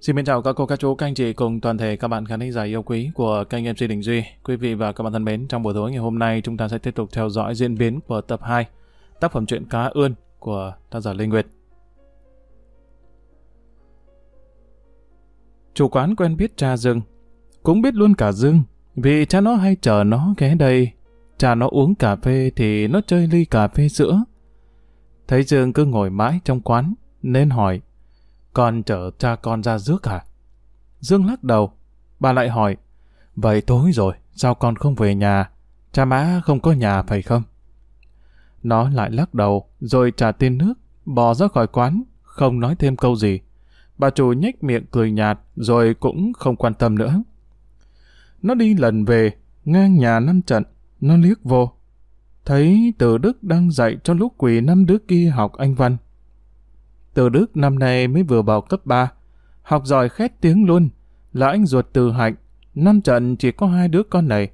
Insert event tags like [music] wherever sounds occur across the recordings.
Xin mến chào các cô, các chú, các anh chị cùng toàn thể các bạn khán thính giả yêu quý của kênh MC Đình Duy. Quý vị và các bạn thân mến, trong buổi tối ngày hôm nay chúng ta sẽ tiếp tục theo dõi diễn biến của tập 2 tác phẩm truyện Cá Ươn của tác giả Lê Nguyệt. Chủ quán quen biết cha Dương, cũng biết luôn cả Dương, vì cha nó hay chờ nó ghé đây. Cha nó uống cà phê thì nó chơi ly cà phê sữa. Thấy Dương cứ ngồi mãi trong quán, nên hỏi con chở cha con ra rước hả? Dương lắc đầu. Bà lại hỏi, vậy tối rồi, sao con không về nhà? Cha má không có nhà phải không? Nó lại lắc đầu, rồi trả tiền nước, bò ra khỏi quán, không nói thêm câu gì. Bà chủ nhếch miệng cười nhạt, rồi cũng không quan tâm nữa. Nó đi lần về, ngang nhà năm trận, nó liếc vô. Thấy từ Đức đang dạy cho lúc quỷ năm đứa kia học anh văn. Từ Đức năm nay mới vừa vào cấp 3, học giỏi khét tiếng luôn, là anh ruột từ Hạnh, năm trận chỉ có hai đứa con này.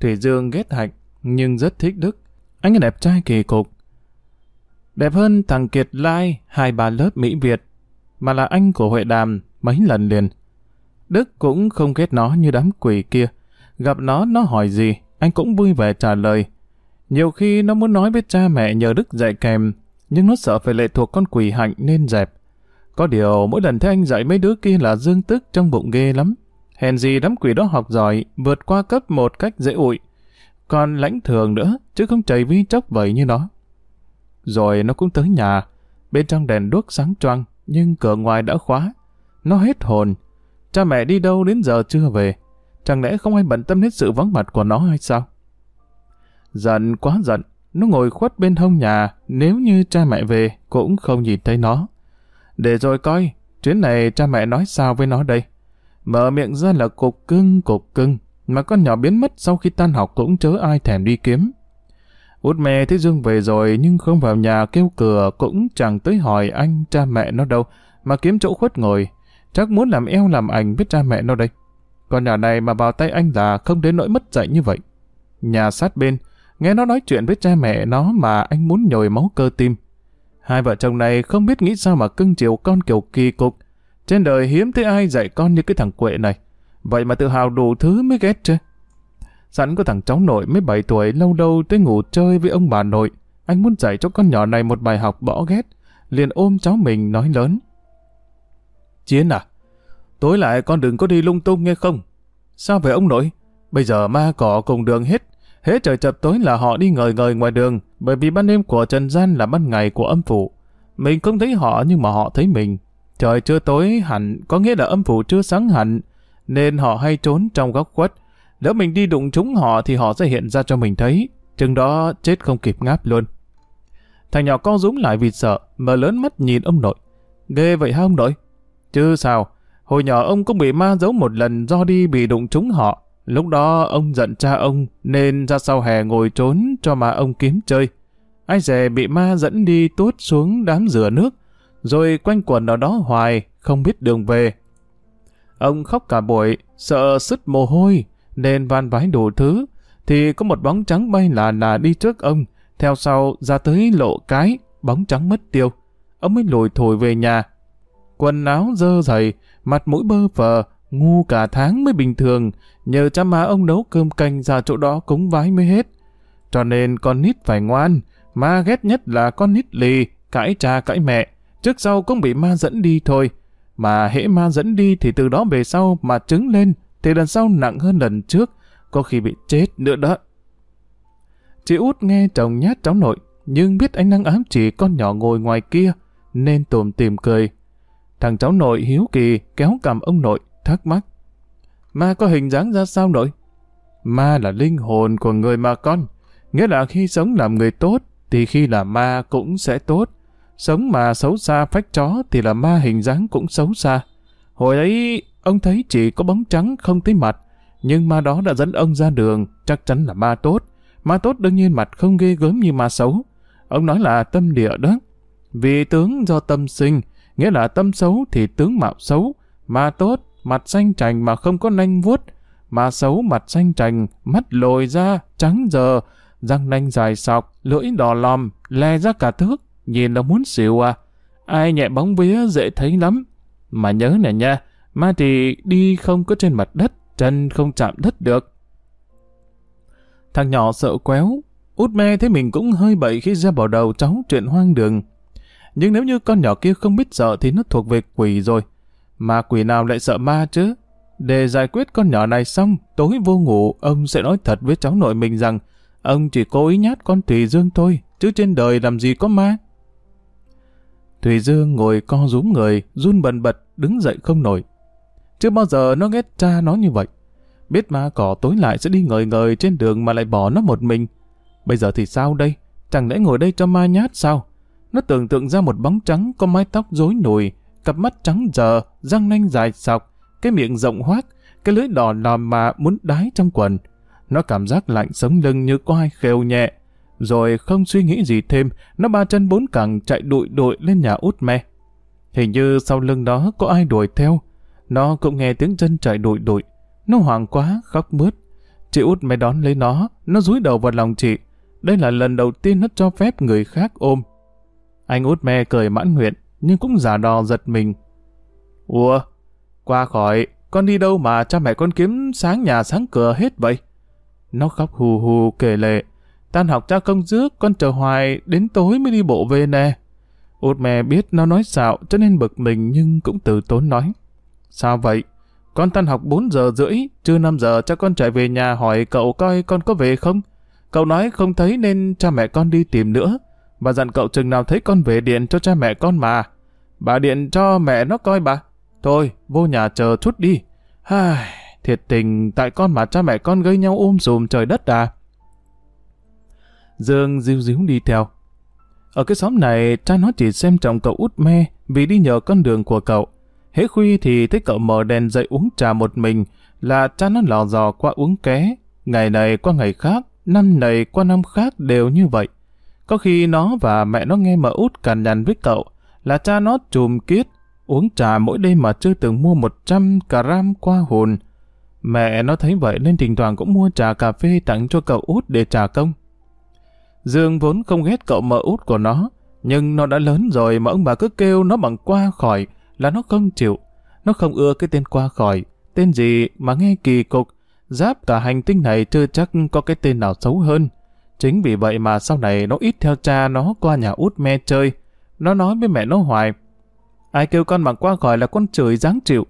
Thủy Dương ghét Hạnh, nhưng rất thích Đức. Anh ấy đẹp trai kỳ cục. Đẹp hơn thằng Kiệt Lai, hai ba lớp Mỹ Việt, mà là anh của Huệ Đàm mấy lần liền. Đức cũng không ghét nó như đám quỷ kia. Gặp nó, nó hỏi gì, anh cũng vui vẻ trả lời. Nhiều khi nó muốn nói với cha mẹ nhờ Đức dạy kèm, nhưng nó sợ phải lệ thuộc con quỷ hạnh nên dẹp. Có điều mỗi lần thấy anh dạy mấy đứa kia là dương tức trong bụng ghê lắm. Hèn gì đám quỷ đó học giỏi, vượt qua cấp một cách dễ ủi. Còn lãnh thường nữa, chứ không chảy vi chốc vậy như nó. Rồi nó cũng tới nhà, bên trong đèn đuốc sáng choang, nhưng cửa ngoài đã khóa. Nó hết hồn. Cha mẹ đi đâu đến giờ chưa về? Chẳng lẽ không ai bận tâm đến sự vắng mặt của nó hay sao? Giận quá giận, nó ngồi khuất bên hông nhà, nếu như cha mẹ về, cũng không nhìn thấy nó. Để rồi coi, chuyến này cha mẹ nói sao với nó đây? Mở miệng ra là cục cưng, cục cưng, mà con nhỏ biến mất sau khi tan học cũng chớ ai thèm đi kiếm. Út mẹ thấy Dương về rồi nhưng không vào nhà kêu cửa cũng chẳng tới hỏi anh cha mẹ nó đâu, mà kiếm chỗ khuất ngồi. Chắc muốn làm eo làm ảnh biết cha mẹ nó đây. Con nhỏ này mà vào tay anh là không đến nỗi mất dạy như vậy. Nhà sát bên, Nghe nó nói chuyện với cha mẹ nó mà anh muốn nhồi máu cơ tim. Hai vợ chồng này không biết nghĩ sao mà cưng chiều con kiểu kỳ cục. Trên đời hiếm thấy ai dạy con như cái thằng quệ này. Vậy mà tự hào đủ thứ mới ghét chứ. Sẵn có thằng cháu nội mới 7 tuổi lâu đâu tới ngủ chơi với ông bà nội. Anh muốn dạy cho con nhỏ này một bài học bỏ ghét. Liền ôm cháu mình nói lớn. Chiến à, tối lại con đừng có đi lung tung nghe không? Sao về ông nội? Bây giờ ma cỏ cùng đường hết, Hễ trời chập tối là họ đi ngời ngời ngoài đường, bởi vì ban đêm của trần gian là ban ngày của âm phủ. Mình không thấy họ nhưng mà họ thấy mình. Trời chưa tối hẳn có nghĩa là âm phủ chưa sáng hẳn, nên họ hay trốn trong góc khuất. Nếu mình đi đụng chúng họ thì họ sẽ hiện ra cho mình thấy, chừng đó chết không kịp ngáp luôn. Thằng nhỏ co rúm lại vì sợ, mở lớn mắt nhìn ông nội. Ghê vậy hả ông nội? Chứ sao, hồi nhỏ ông cũng bị ma giấu một lần do đi bị đụng chúng họ. Lúc đó ông giận cha ông nên ra sau hè ngồi trốn cho mà ông kiếm chơi. Ai dè bị ma dẫn đi tuốt xuống đám rửa nước, rồi quanh quần ở đó hoài, không biết đường về. Ông khóc cả buổi, sợ sứt mồ hôi, nên van vái đủ thứ, thì có một bóng trắng bay là là đi trước ông, theo sau ra tới lộ cái, bóng trắng mất tiêu. Ông mới lùi thổi về nhà. Quần áo dơ dày, mặt mũi bơ phờ, ngu cả tháng mới bình thường, nhờ cha má ông nấu cơm canh ra chỗ đó cúng vái mới hết. Cho nên con nít phải ngoan, ma ghét nhất là con nít lì, cãi cha cãi mẹ, trước sau cũng bị ma dẫn đi thôi. Mà hễ ma dẫn đi thì từ đó về sau mà trứng lên, thì lần sau nặng hơn lần trước, có khi bị chết nữa đó. Chị út nghe chồng nhát cháu nội, nhưng biết anh đang ám chỉ con nhỏ ngồi ngoài kia, nên tùm tìm cười. Thằng cháu nội hiếu kỳ kéo cầm ông nội, thắc mắc. Ma có hình dáng ra sao nội? Ma là linh hồn của người mà con. Nghĩa là khi sống làm người tốt, thì khi là ma cũng sẽ tốt. Sống mà xấu xa phách chó thì là ma hình dáng cũng xấu xa. Hồi ấy, ông thấy chỉ có bóng trắng không thấy mặt. Nhưng ma đó đã dẫn ông ra đường, chắc chắn là ma tốt. Ma tốt đương nhiên mặt không ghê gớm như ma xấu. Ông nói là tâm địa đó. Vì tướng do tâm sinh, nghĩa là tâm xấu thì tướng mạo xấu. Ma tốt mặt xanh chành mà không có nanh vuốt, mà xấu mặt xanh chành, mắt lồi ra, trắng giờ, răng nanh dài sọc, lưỡi đỏ lòm, le ra cả thước, nhìn là muốn xỉu à. Ai nhẹ bóng vía dễ thấy lắm. Mà nhớ nè nha, Ma thì đi không có trên mặt đất, chân không chạm đất được. Thằng nhỏ sợ quéo, út me thấy mình cũng hơi bậy khi ra bỏ đầu cháu chuyện hoang đường. Nhưng nếu như con nhỏ kia không biết sợ thì nó thuộc về quỷ rồi. Mà quỷ nào lại sợ ma chứ? Để giải quyết con nhỏ này xong, tối vô ngủ, ông sẽ nói thật với cháu nội mình rằng ông chỉ cố ý nhát con Thùy Dương thôi, chứ trên đời làm gì có ma. Thùy Dương ngồi co rúm người, run bần bật, đứng dậy không nổi. Chưa bao giờ nó ghét cha nó như vậy. Biết ma cỏ tối lại sẽ đi ngời ngời trên đường mà lại bỏ nó một mình. Bây giờ thì sao đây? Chẳng lẽ ngồi đây cho ma nhát sao? Nó tưởng tượng ra một bóng trắng có mái tóc rối nùi, cặp mắt trắng dờ, răng nanh dài sọc, cái miệng rộng hoác, cái lưỡi đỏ lòm mà muốn đái trong quần. Nó cảm giác lạnh sống lưng như có ai khều nhẹ. Rồi không suy nghĩ gì thêm, nó ba chân bốn cẳng chạy đụi đụi lên nhà út me. Hình như sau lưng đó có ai đuổi theo. Nó cũng nghe tiếng chân chạy đụi đụi. Nó hoảng quá, khóc mướt. Chị út me đón lấy nó, nó rúi đầu vào lòng chị. Đây là lần đầu tiên nó cho phép người khác ôm. Anh út me cười mãn nguyện, nhưng cũng giả đò giật mình. Ủa, qua khỏi, con đi đâu mà cha mẹ con kiếm sáng nhà sáng cửa hết vậy? Nó khóc hù hù kể lệ. Tan học cha công rước, con chờ hoài, đến tối mới đi bộ về nè. Út mẹ biết nó nói xạo cho nên bực mình nhưng cũng từ tốn nói. Sao vậy? Con tan học 4 giờ rưỡi, chưa 5 giờ cho con chạy về nhà hỏi cậu coi con có về không? Cậu nói không thấy nên cha mẹ con đi tìm nữa. Bà dặn cậu chừng nào thấy con về điện cho cha mẹ con mà. Bà điện cho mẹ nó coi bà. Thôi, vô nhà chờ chút đi. Ai, thiệt tình, tại con mà cha mẹ con gây nhau ôm sùm trời đất à. Dương diêu díu đi theo. Ở cái xóm này, cha nó chỉ xem trọng cậu út me vì đi nhờ con đường của cậu. Hễ khuya thì thấy cậu mở đèn dậy uống trà một mình là cha nó lò dò qua uống ké. Ngày này qua ngày khác, năm này qua năm khác đều như vậy. Có khi nó và mẹ nó nghe mở út cằn nhằn với cậu là cha nó trùm kiết uống trà mỗi đêm mà chưa từng mua 100 gram qua hồn. Mẹ nó thấy vậy nên thỉnh thoảng cũng mua trà cà phê tặng cho cậu út để trả công. Dương vốn không ghét cậu mợ út của nó, nhưng nó đã lớn rồi mà ông bà cứ kêu nó bằng qua khỏi là nó không chịu. Nó không ưa cái tên qua khỏi, tên gì mà nghe kỳ cục, giáp cả hành tinh này chưa chắc có cái tên nào xấu hơn. Chính vì vậy mà sau này nó ít theo cha nó qua nhà út me chơi. Nó nói với mẹ nó hoài, Ai kêu con bằng qua khỏi là con chửi dáng chịu.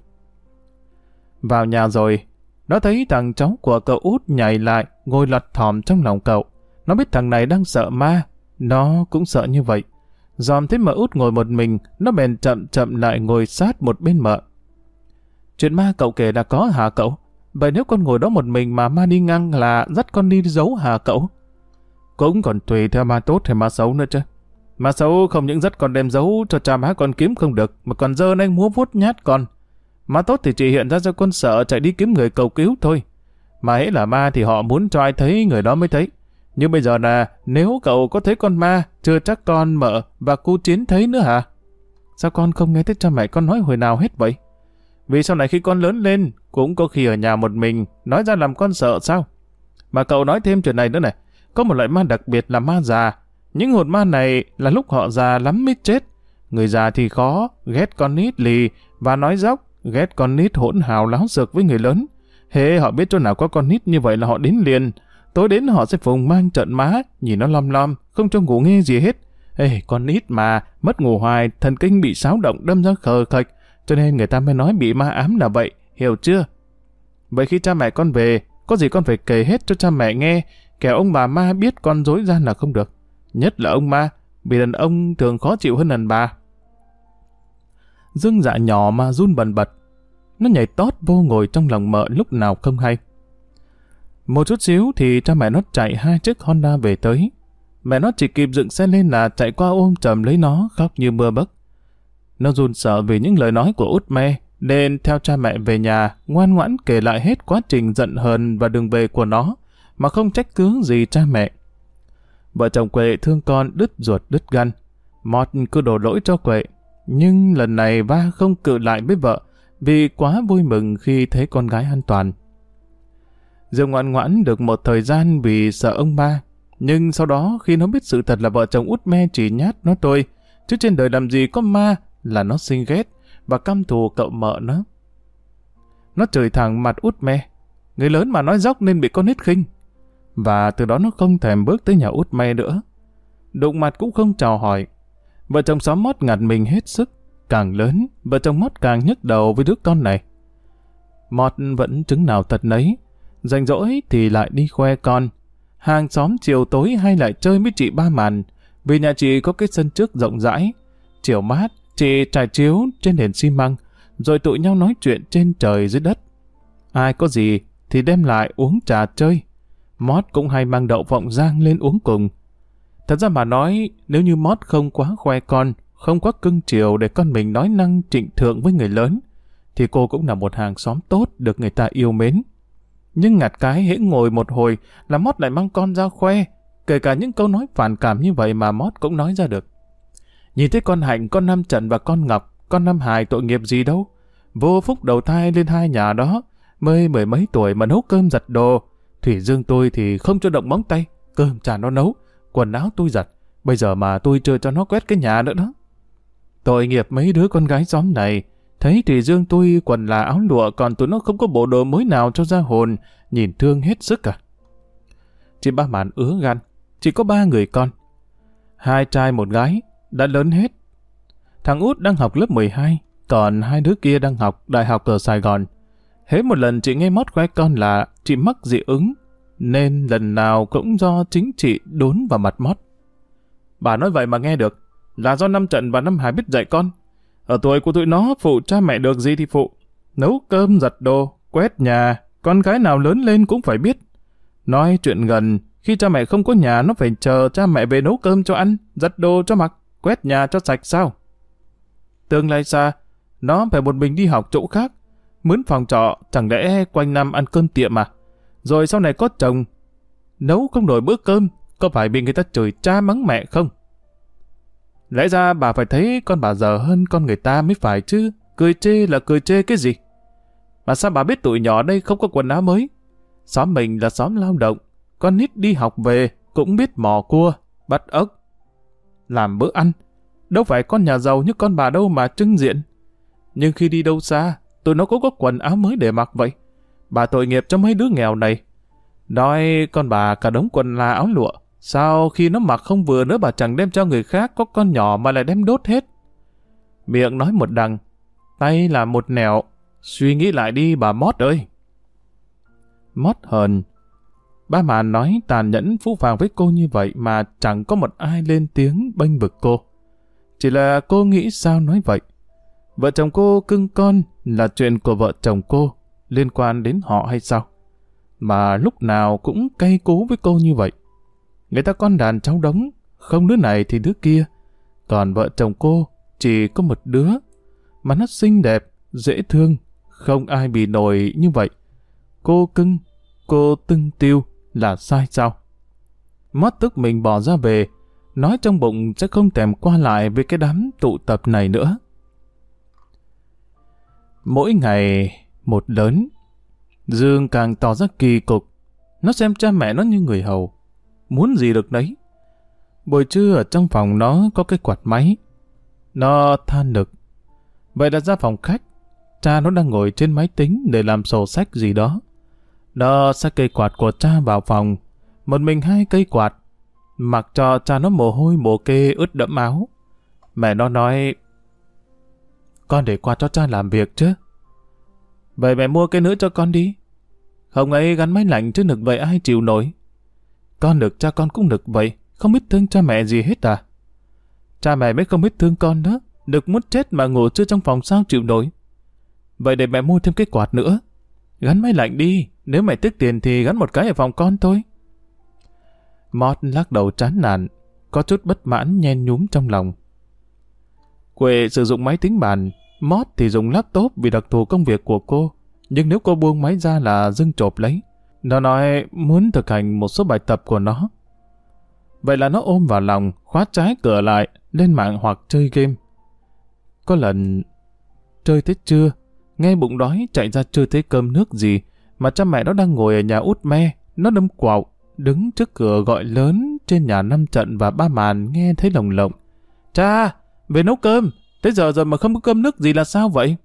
Vào nhà rồi, nó thấy thằng cháu của cậu út nhảy lại, ngồi lật thòm trong lòng cậu. Nó biết thằng này đang sợ ma, nó cũng sợ như vậy. Dòm thấy mợ út ngồi một mình, nó bèn chậm chậm lại ngồi sát một bên mợ. Chuyện ma cậu kể là có hả cậu? Vậy nếu con ngồi đó một mình mà ma đi ngang là dắt con đi giấu hả cậu? Cũng còn tùy theo ma tốt hay ma xấu nữa chứ. Mà xấu không những dắt con đem giấu cho cha má con kiếm không được, mà còn dơ anh múa vuốt nhát con. Mà tốt thì chỉ hiện ra cho con sợ chạy đi kiếm người cầu cứu thôi. Mà hễ là ma thì họ muốn cho ai thấy người đó mới thấy. Nhưng bây giờ là nếu cậu có thấy con ma, chưa chắc con mợ và cu Chiến thấy nữa hả? Sao con không nghe thấy cha mẹ con nói hồi nào hết vậy? Vì sau này khi con lớn lên, cũng có khi ở nhà một mình, nói ra làm con sợ sao? Mà cậu nói thêm chuyện này nữa này, có một loại ma đặc biệt là ma già, những hồn ma này là lúc họ già lắm mít chết. Người già thì khó, ghét con nít lì và nói dốc, ghét con nít hỗn hào láo sược với người lớn. Hễ họ biết chỗ nào có con nít như vậy là họ đến liền. Tối đến họ sẽ phùng mang trận má, nhìn nó lom lom, không cho ngủ nghe gì hết. Ê, con nít mà, mất ngủ hoài, thần kinh bị xáo động đâm ra khờ khạch, cho nên người ta mới nói bị ma ám là vậy, hiểu chưa? Vậy khi cha mẹ con về, có gì con phải kể hết cho cha mẹ nghe, kẻo ông bà ma biết con dối gian là không được nhất là ông ma, vì đàn ông thường khó chịu hơn đàn bà. Dương dạ nhỏ mà run bần bật, nó nhảy tót vô ngồi trong lòng mợ lúc nào không hay. Một chút xíu thì cha mẹ nó chạy hai chiếc Honda về tới. Mẹ nó chỉ kịp dựng xe lên là chạy qua ôm chầm lấy nó khóc như mưa bấc. Nó run sợ vì những lời nói của út me, nên theo cha mẹ về nhà, ngoan ngoãn kể lại hết quá trình giận hờn và đường về của nó, mà không trách cứ gì cha mẹ. Vợ chồng Quệ thương con đứt ruột đứt gan. Mọt cứ đổ lỗi cho Quệ. Nhưng lần này va không cự lại với vợ vì quá vui mừng khi thấy con gái an toàn. Dương ngoan ngoãn được một thời gian vì sợ ông ba. Nhưng sau đó khi nó biết sự thật là vợ chồng út me chỉ nhát nó tôi, chứ trên đời làm gì có ma là nó sinh ghét và căm thù cậu mợ nó. Nó chửi thẳng mặt út me. Người lớn mà nói dốc nên bị con nít khinh. Và từ đó nó không thèm bước tới nhà út me nữa. Đụng mặt cũng không chào hỏi. Vợ chồng xóm mót ngặt mình hết sức. Càng lớn, vợ chồng mót càng nhức đầu với đứa con này. Mót vẫn chứng nào thật nấy. Rảnh rỗi thì lại đi khoe con. Hàng xóm chiều tối hay lại chơi với chị ba màn. Vì nhà chị có cái sân trước rộng rãi. Chiều mát, chị trải chiếu trên nền xi măng, rồi tụi nhau nói chuyện trên trời dưới đất. Ai có gì thì đem lại uống trà chơi. Mót cũng hay mang đậu vọng giang lên uống cùng. Thật ra mà nói, nếu như Mót không quá khoe con, không quá cưng chiều để con mình nói năng trịnh thượng với người lớn, thì cô cũng là một hàng xóm tốt được người ta yêu mến. Nhưng ngặt cái hễ ngồi một hồi là Mót lại mang con ra khoe, kể cả những câu nói phản cảm như vậy mà Mót cũng nói ra được. Nhìn thấy con Hạnh, con Nam Trận và con Ngọc, con Nam Hải tội nghiệp gì đâu. Vô phúc đầu thai lên hai nhà đó, mới mười mấy tuổi mà nấu cơm giặt đồ. Thủy Dương tôi thì không cho động móng tay, cơm trà nó nấu, quần áo tôi giặt. Bây giờ mà tôi chưa cho nó quét cái nhà nữa đó. Tội nghiệp mấy đứa con gái xóm này, thấy Thủy Dương tôi quần là áo lụa còn tụi nó không có bộ đồ mới nào cho ra hồn, nhìn thương hết sức à. Chị ba màn ứa gan, chỉ có ba người con. Hai trai một gái, đã lớn hết. Thằng út đang học lớp 12, còn hai đứa kia đang học đại học ở Sài Gòn. Hết một lần chị nghe mót khoe con là chị mắc dị ứng, nên lần nào cũng do chính chị đốn vào mặt mót. Bà nói vậy mà nghe được, là do năm trận và năm hải biết dạy con. Ở tuổi của tụi nó phụ cha mẹ được gì thì phụ. Nấu cơm giặt đồ, quét nhà, con gái nào lớn lên cũng phải biết. Nói chuyện gần, khi cha mẹ không có nhà nó phải chờ cha mẹ về nấu cơm cho ăn, giặt đồ cho mặc, quét nhà cho sạch sao. Tương lai xa, nó phải một mình đi học chỗ khác, mướn phòng trọ chẳng lẽ quanh năm ăn cơm tiệm à. Rồi sau này có chồng, nấu không nổi bữa cơm, có phải bị người ta chửi cha mắng mẹ không? Lẽ ra bà phải thấy con bà giờ hơn con người ta mới phải chứ, cười chê là cười chê cái gì? Mà sao bà biết tụi nhỏ đây không có quần áo mới? Xóm mình là xóm lao động, con nít đi học về cũng biết mò cua, bắt ốc, làm bữa ăn. Đâu phải con nhà giàu như con bà đâu mà trưng diện. Nhưng khi đi đâu xa, tụi nó cũng có quần áo mới để mặc vậy. Bà tội nghiệp cho mấy đứa nghèo này. Nói con bà cả đống quần là áo lụa. Sao khi nó mặc không vừa nữa bà chẳng đem cho người khác có con nhỏ mà lại đem đốt hết. Miệng nói một đằng, tay là một nẻo. Suy nghĩ lại đi bà Mót ơi. Mót hờn. Ba mà nói tàn nhẫn phũ phàng với cô như vậy mà chẳng có một ai lên tiếng bênh vực cô. Chỉ là cô nghĩ sao nói vậy. Vợ chồng cô cưng con là chuyện của vợ chồng cô, liên quan đến họ hay sao? Mà lúc nào cũng cay cú với cô như vậy. Người ta con đàn cháu đống, không đứa này thì đứa kia. Còn vợ chồng cô chỉ có một đứa, mà nó xinh đẹp, dễ thương, không ai bị nổi như vậy. Cô cưng, cô tưng tiêu là sai sao? Mót tức mình bỏ ra về, nói trong bụng sẽ không thèm qua lại với cái đám tụ tập này nữa. Mỗi ngày một lớn, Dương càng tỏ ra kỳ cục. Nó xem cha mẹ nó như người hầu. Muốn gì được đấy. Buổi trưa ở trong phòng nó có cái quạt máy. Nó than lực. Vậy là ra phòng khách. Cha nó đang ngồi trên máy tính để làm sổ sách gì đó. Nó xách cây quạt của cha vào phòng. Một mình hai cây quạt. Mặc cho cha nó mồ hôi mồ kê ướt đẫm áo. Mẹ nó nói con để qua cho cha làm việc chứ. Vậy mẹ mua cái nữa cho con đi. Không ấy gắn máy lạnh chứ nực vậy ai chịu nổi. Con được cha con cũng nực vậy, không biết thương cha mẹ gì hết à. Cha mẹ mới không biết thương con đó, được muốn chết mà ngủ chưa trong phòng sao chịu nổi. Vậy để mẹ mua thêm cái quạt nữa. Gắn máy lạnh đi, nếu mẹ tiếc tiền thì gắn một cái ở phòng con thôi. Mót lắc đầu chán nản, có chút bất mãn nhen nhúm trong lòng. Quệ sử dụng máy tính bàn, Mót thì dùng laptop vì đặc thù công việc của cô. Nhưng nếu cô buông máy ra là dưng chộp lấy. Nó nói muốn thực hành một số bài tập của nó. Vậy là nó ôm vào lòng, khóa trái cửa lại, lên mạng hoặc chơi game. Có lần chơi tới trưa, nghe bụng đói chạy ra chơi thấy cơm nước gì, mà cha mẹ nó đang ngồi ở nhà út me, nó đâm quạo, đứng trước cửa gọi lớn trên nhà năm trận và ba màn nghe thấy lồng lộng. Cha, về nấu cơm, tới giờ rồi mà không có cơm nước gì là sao vậy?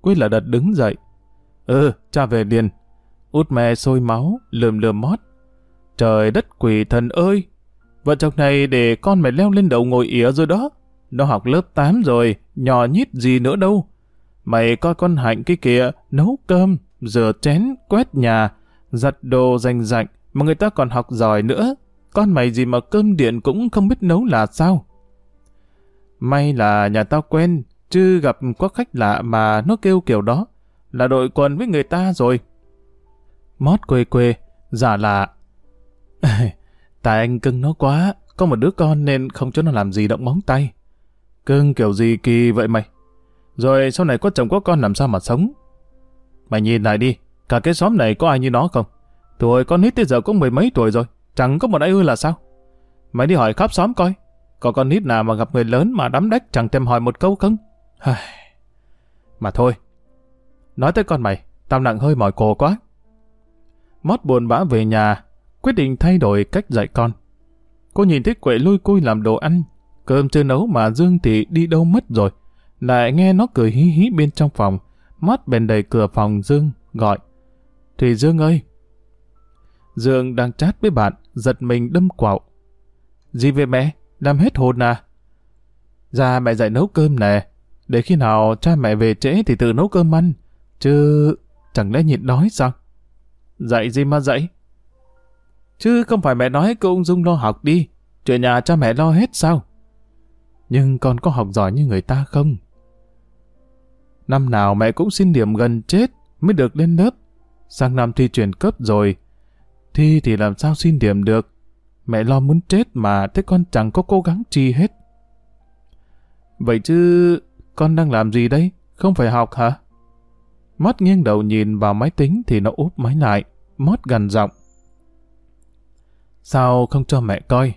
Quý là đợt đứng dậy. Ừ, cha về liền. Út mẹ sôi máu, lườm lườm mót. Trời đất quỷ thần ơi! Vợ chồng này để con mày leo lên đầu ngồi ỉa rồi đó. Nó học lớp 8 rồi, nhỏ nhít gì nữa đâu. Mày coi con Hạnh cái kìa, nấu cơm, rửa chén, quét nhà, giặt đồ rành rạch, mà người ta còn học giỏi nữa. Con mày gì mà cơm điện cũng không biết nấu là sao? May là nhà tao quen, chứ gặp có khách lạ mà nó kêu kiểu đó, là đội quần với người ta rồi. Mót quê quê, giả lạ. [laughs] Tại anh cưng nó quá, có một đứa con nên không cho nó làm gì động móng tay. Cưng kiểu gì kỳ vậy mày? Rồi sau này có chồng có con làm sao mà sống? Mày nhìn lại đi, cả cái xóm này có ai như nó không? Tuổi con nít tới giờ cũng mười mấy tuổi rồi, chẳng có một ai ư là sao? Mày đi hỏi khắp xóm coi, có con nít nào mà gặp người lớn mà đắm đách chẳng thèm hỏi một câu không? mà thôi, nói tới con mày, tao nặng hơi mỏi cổ quá. Mót buồn bã về nhà, quyết định thay đổi cách dạy con. Cô nhìn thấy quệ lôi côi làm đồ ăn, cơm chưa nấu mà Dương thì đi đâu mất rồi. Lại nghe nó cười hí hí bên trong phòng, mót bèn đầy cửa phòng Dương, gọi. Thùy Dương ơi! Dương đang chat với bạn, giật mình đâm quạo. Gì về mẹ? Làm hết hồn à? Ra mẹ dạy nấu cơm nè. Để khi nào cha mẹ về trễ thì tự nấu cơm ăn. Chứ chẳng lẽ nhịn đói sao? Dạy gì mà dạy? Chứ không phải mẹ nói cô ung dung lo học đi. Chuyện nhà cha mẹ lo hết sao? Nhưng con có học giỏi như người ta không? Năm nào mẹ cũng xin điểm gần chết mới được lên lớp. Sang năm thi chuyển cấp rồi. Thi thì làm sao xin điểm được? Mẹ lo muốn chết mà thế con chẳng có cố gắng chi hết. Vậy chứ con đang làm gì đây? Không phải học hả? Mót nghiêng đầu nhìn vào máy tính thì nó úp máy lại. Mót gần giọng. Sao không cho mẹ coi?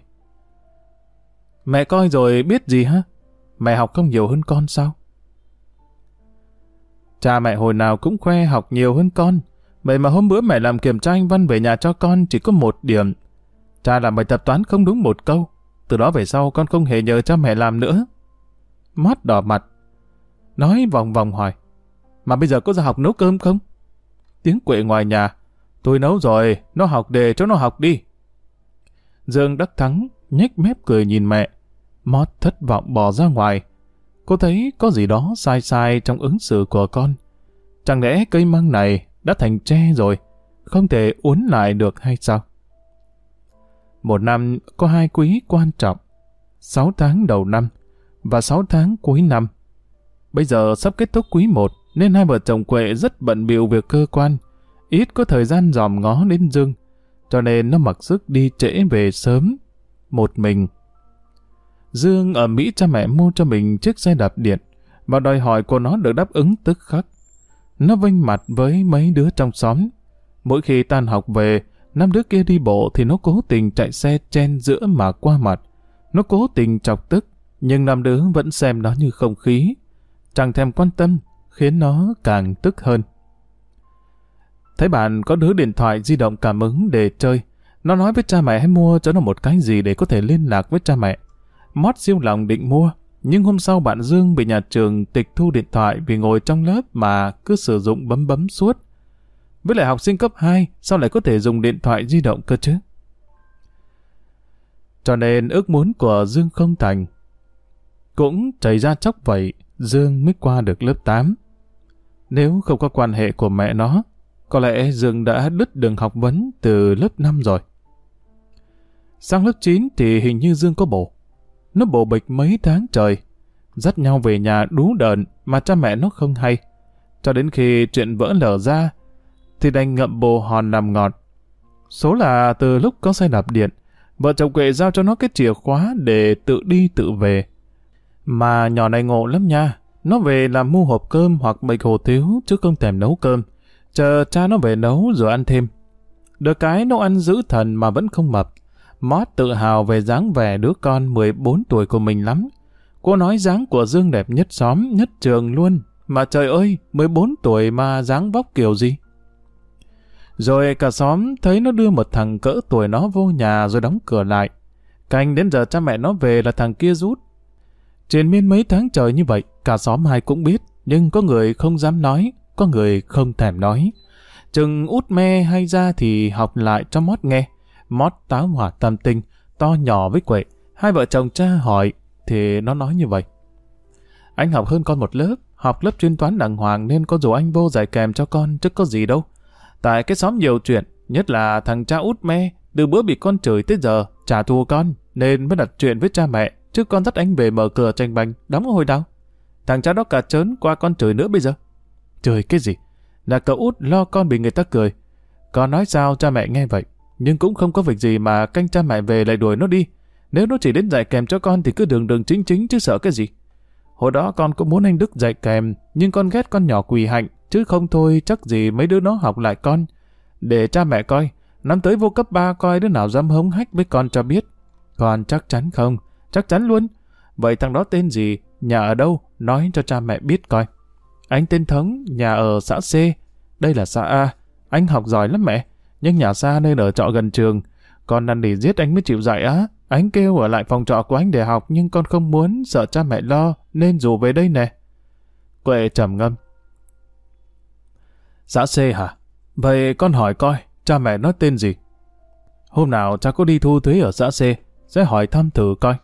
Mẹ coi rồi biết gì hả? Mẹ học không nhiều hơn con sao? Cha mẹ hồi nào cũng khoe học nhiều hơn con. Vậy mà hôm bữa mẹ làm kiểm tra anh văn về nhà cho con chỉ có một điểm. Cha làm bài tập toán không đúng một câu. Từ đó về sau con không hề nhờ cha mẹ làm nữa. Mót đỏ mặt. Nói vòng vòng hỏi. Mà bây giờ có ra học nấu cơm không? Tiếng quệ ngoài nhà. Tôi nấu rồi, nó học đề cho nó học đi. Dương đắc thắng, nhếch mép cười nhìn mẹ. Mót thất vọng bỏ ra ngoài. Cô thấy có gì đó sai sai trong ứng xử của con. Chẳng lẽ cây măng này đã thành tre rồi, không thể uốn lại được hay sao? Một năm có hai quý quan trọng, sáu tháng đầu năm và sáu tháng cuối năm. Bây giờ sắp kết thúc quý một nên hai vợ chồng Quệ rất bận bịu việc cơ quan, ít có thời gian dòm ngó đến Dương, cho nên nó mặc sức đi trễ về sớm, một mình. Dương ở Mỹ cha mẹ mua cho mình chiếc xe đạp điện và đòi hỏi của nó được đáp ứng tức khắc. Nó vinh mặt với mấy đứa trong xóm. Mỗi khi tan học về, năm đứa kia đi bộ thì nó cố tình chạy xe chen giữa mà qua mặt. Nó cố tình chọc tức, nhưng năm đứa vẫn xem nó như không khí. Chẳng thèm quan tâm, khiến nó càng tức hơn. Thấy bạn có đứa điện thoại di động cảm ứng để chơi, nó nói với cha mẹ hãy mua cho nó một cái gì để có thể liên lạc với cha mẹ. Mót siêu lòng định mua, nhưng hôm sau bạn Dương bị nhà trường tịch thu điện thoại vì ngồi trong lớp mà cứ sử dụng bấm bấm suốt. Với lại học sinh cấp 2, sao lại có thể dùng điện thoại di động cơ chứ? Cho nên ước muốn của Dương không thành. Cũng chảy ra chóc vậy, Dương mới qua được lớp 8. Nếu không có quan hệ của mẹ nó, có lẽ Dương đã đứt đường học vấn từ lớp 5 rồi. Sang lớp 9 thì hình như Dương có bổ. Nó bổ bịch mấy tháng trời, dắt nhau về nhà đú đờn mà cha mẹ nó không hay. Cho đến khi chuyện vỡ lở ra, thì đành ngậm bồ hòn làm ngọt. Số là từ lúc có xe đạp điện, vợ chồng quệ giao cho nó cái chìa khóa để tự đi tự về. Mà nhỏ này ngộ lắm nha, nó về làm mua hộp cơm hoặc bịch hồ thiếu chứ không thèm nấu cơm. Chờ cha nó về nấu rồi ăn thêm. Được cái nó ăn giữ thần mà vẫn không mập. Mót tự hào về dáng vẻ đứa con 14 tuổi của mình lắm. Cô nói dáng của Dương đẹp nhất xóm, nhất trường luôn. Mà trời ơi, 14 tuổi mà dáng vóc kiểu gì? Rồi cả xóm thấy nó đưa một thằng cỡ tuổi nó vô nhà rồi đóng cửa lại. Canh đến giờ cha mẹ nó về là thằng kia rút. Trên miên mấy tháng trời như vậy, cả xóm ai cũng biết, nhưng có người không dám nói, có người không thèm nói. Chừng út me hay ra thì học lại cho mót nghe. Mót táo hỏa tâm tinh, to nhỏ với quệ. Hai vợ chồng cha hỏi, thì nó nói như vậy. Anh học hơn con một lớp, học lớp chuyên toán đàng hoàng nên có dù anh vô giải kèm cho con chứ có gì đâu. Tại cái xóm nhiều chuyện, nhất là thằng cha út me, từ bữa bị con chửi tới giờ, trả thù con, nên mới đặt chuyện với cha mẹ, chứ con dắt anh về mở cửa tranh bành đóng hồi đau Thằng cha đó cả trớn qua con chửi nữa bây giờ. Chửi cái gì? Là cậu út lo con bị người ta cười. Con nói sao cha mẹ nghe vậy, nhưng cũng không có việc gì mà canh cha mẹ về lại đuổi nó đi. Nếu nó chỉ đến dạy kèm cho con thì cứ đường đường chính chính chứ sợ cái gì. Hồi đó con cũng muốn anh Đức dạy kèm, nhưng con ghét con nhỏ quỳ hạnh, chứ không thôi chắc gì mấy đứa nó học lại con. Để cha mẹ coi, năm tới vô cấp 3 coi đứa nào dám hống hách với con cho biết. Con chắc chắn không, chắc chắn luôn. Vậy thằng đó tên gì, nhà ở đâu, nói cho cha mẹ biết coi. Anh tên Thống, nhà ở xã C, đây là xã A. Anh học giỏi lắm mẹ, nhưng nhà xa nên ở trọ gần trường. Con năn nỉ giết anh mới chịu dạy á. Anh kêu ở lại phòng trọ của anh để học nhưng con không muốn, sợ cha mẹ lo, nên rủ về đây nè. Quệ trầm ngâm. Dạ xã C hả? Vậy con hỏi coi, cha mẹ nói tên gì? Hôm nào cha có đi thu thuế ở dạ xã C, sẽ hỏi thăm thử coi.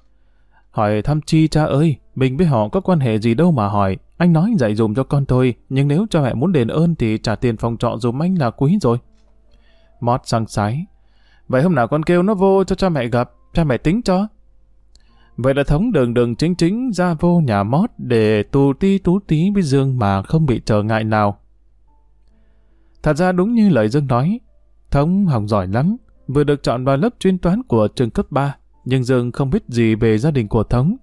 Hỏi thăm chi cha ơi, mình với họ có quan hệ gì đâu mà hỏi. Anh nói dạy dùm cho con thôi, nhưng nếu cha mẹ muốn đền ơn thì trả tiền phòng trọ dùm anh là quý rồi. Mót sang sái. Vậy hôm nào con kêu nó vô cho cha mẹ gặp, cha mẹ tính cho. Vậy là thống đường đường chính chính ra vô nhà mót để tù ti tú tí với Dương mà không bị trở ngại nào. Thật ra đúng như lời Dương nói, thống học giỏi lắm, vừa được chọn vào lớp chuyên toán của trường cấp 3, nhưng Dương không biết gì về gia đình của thống.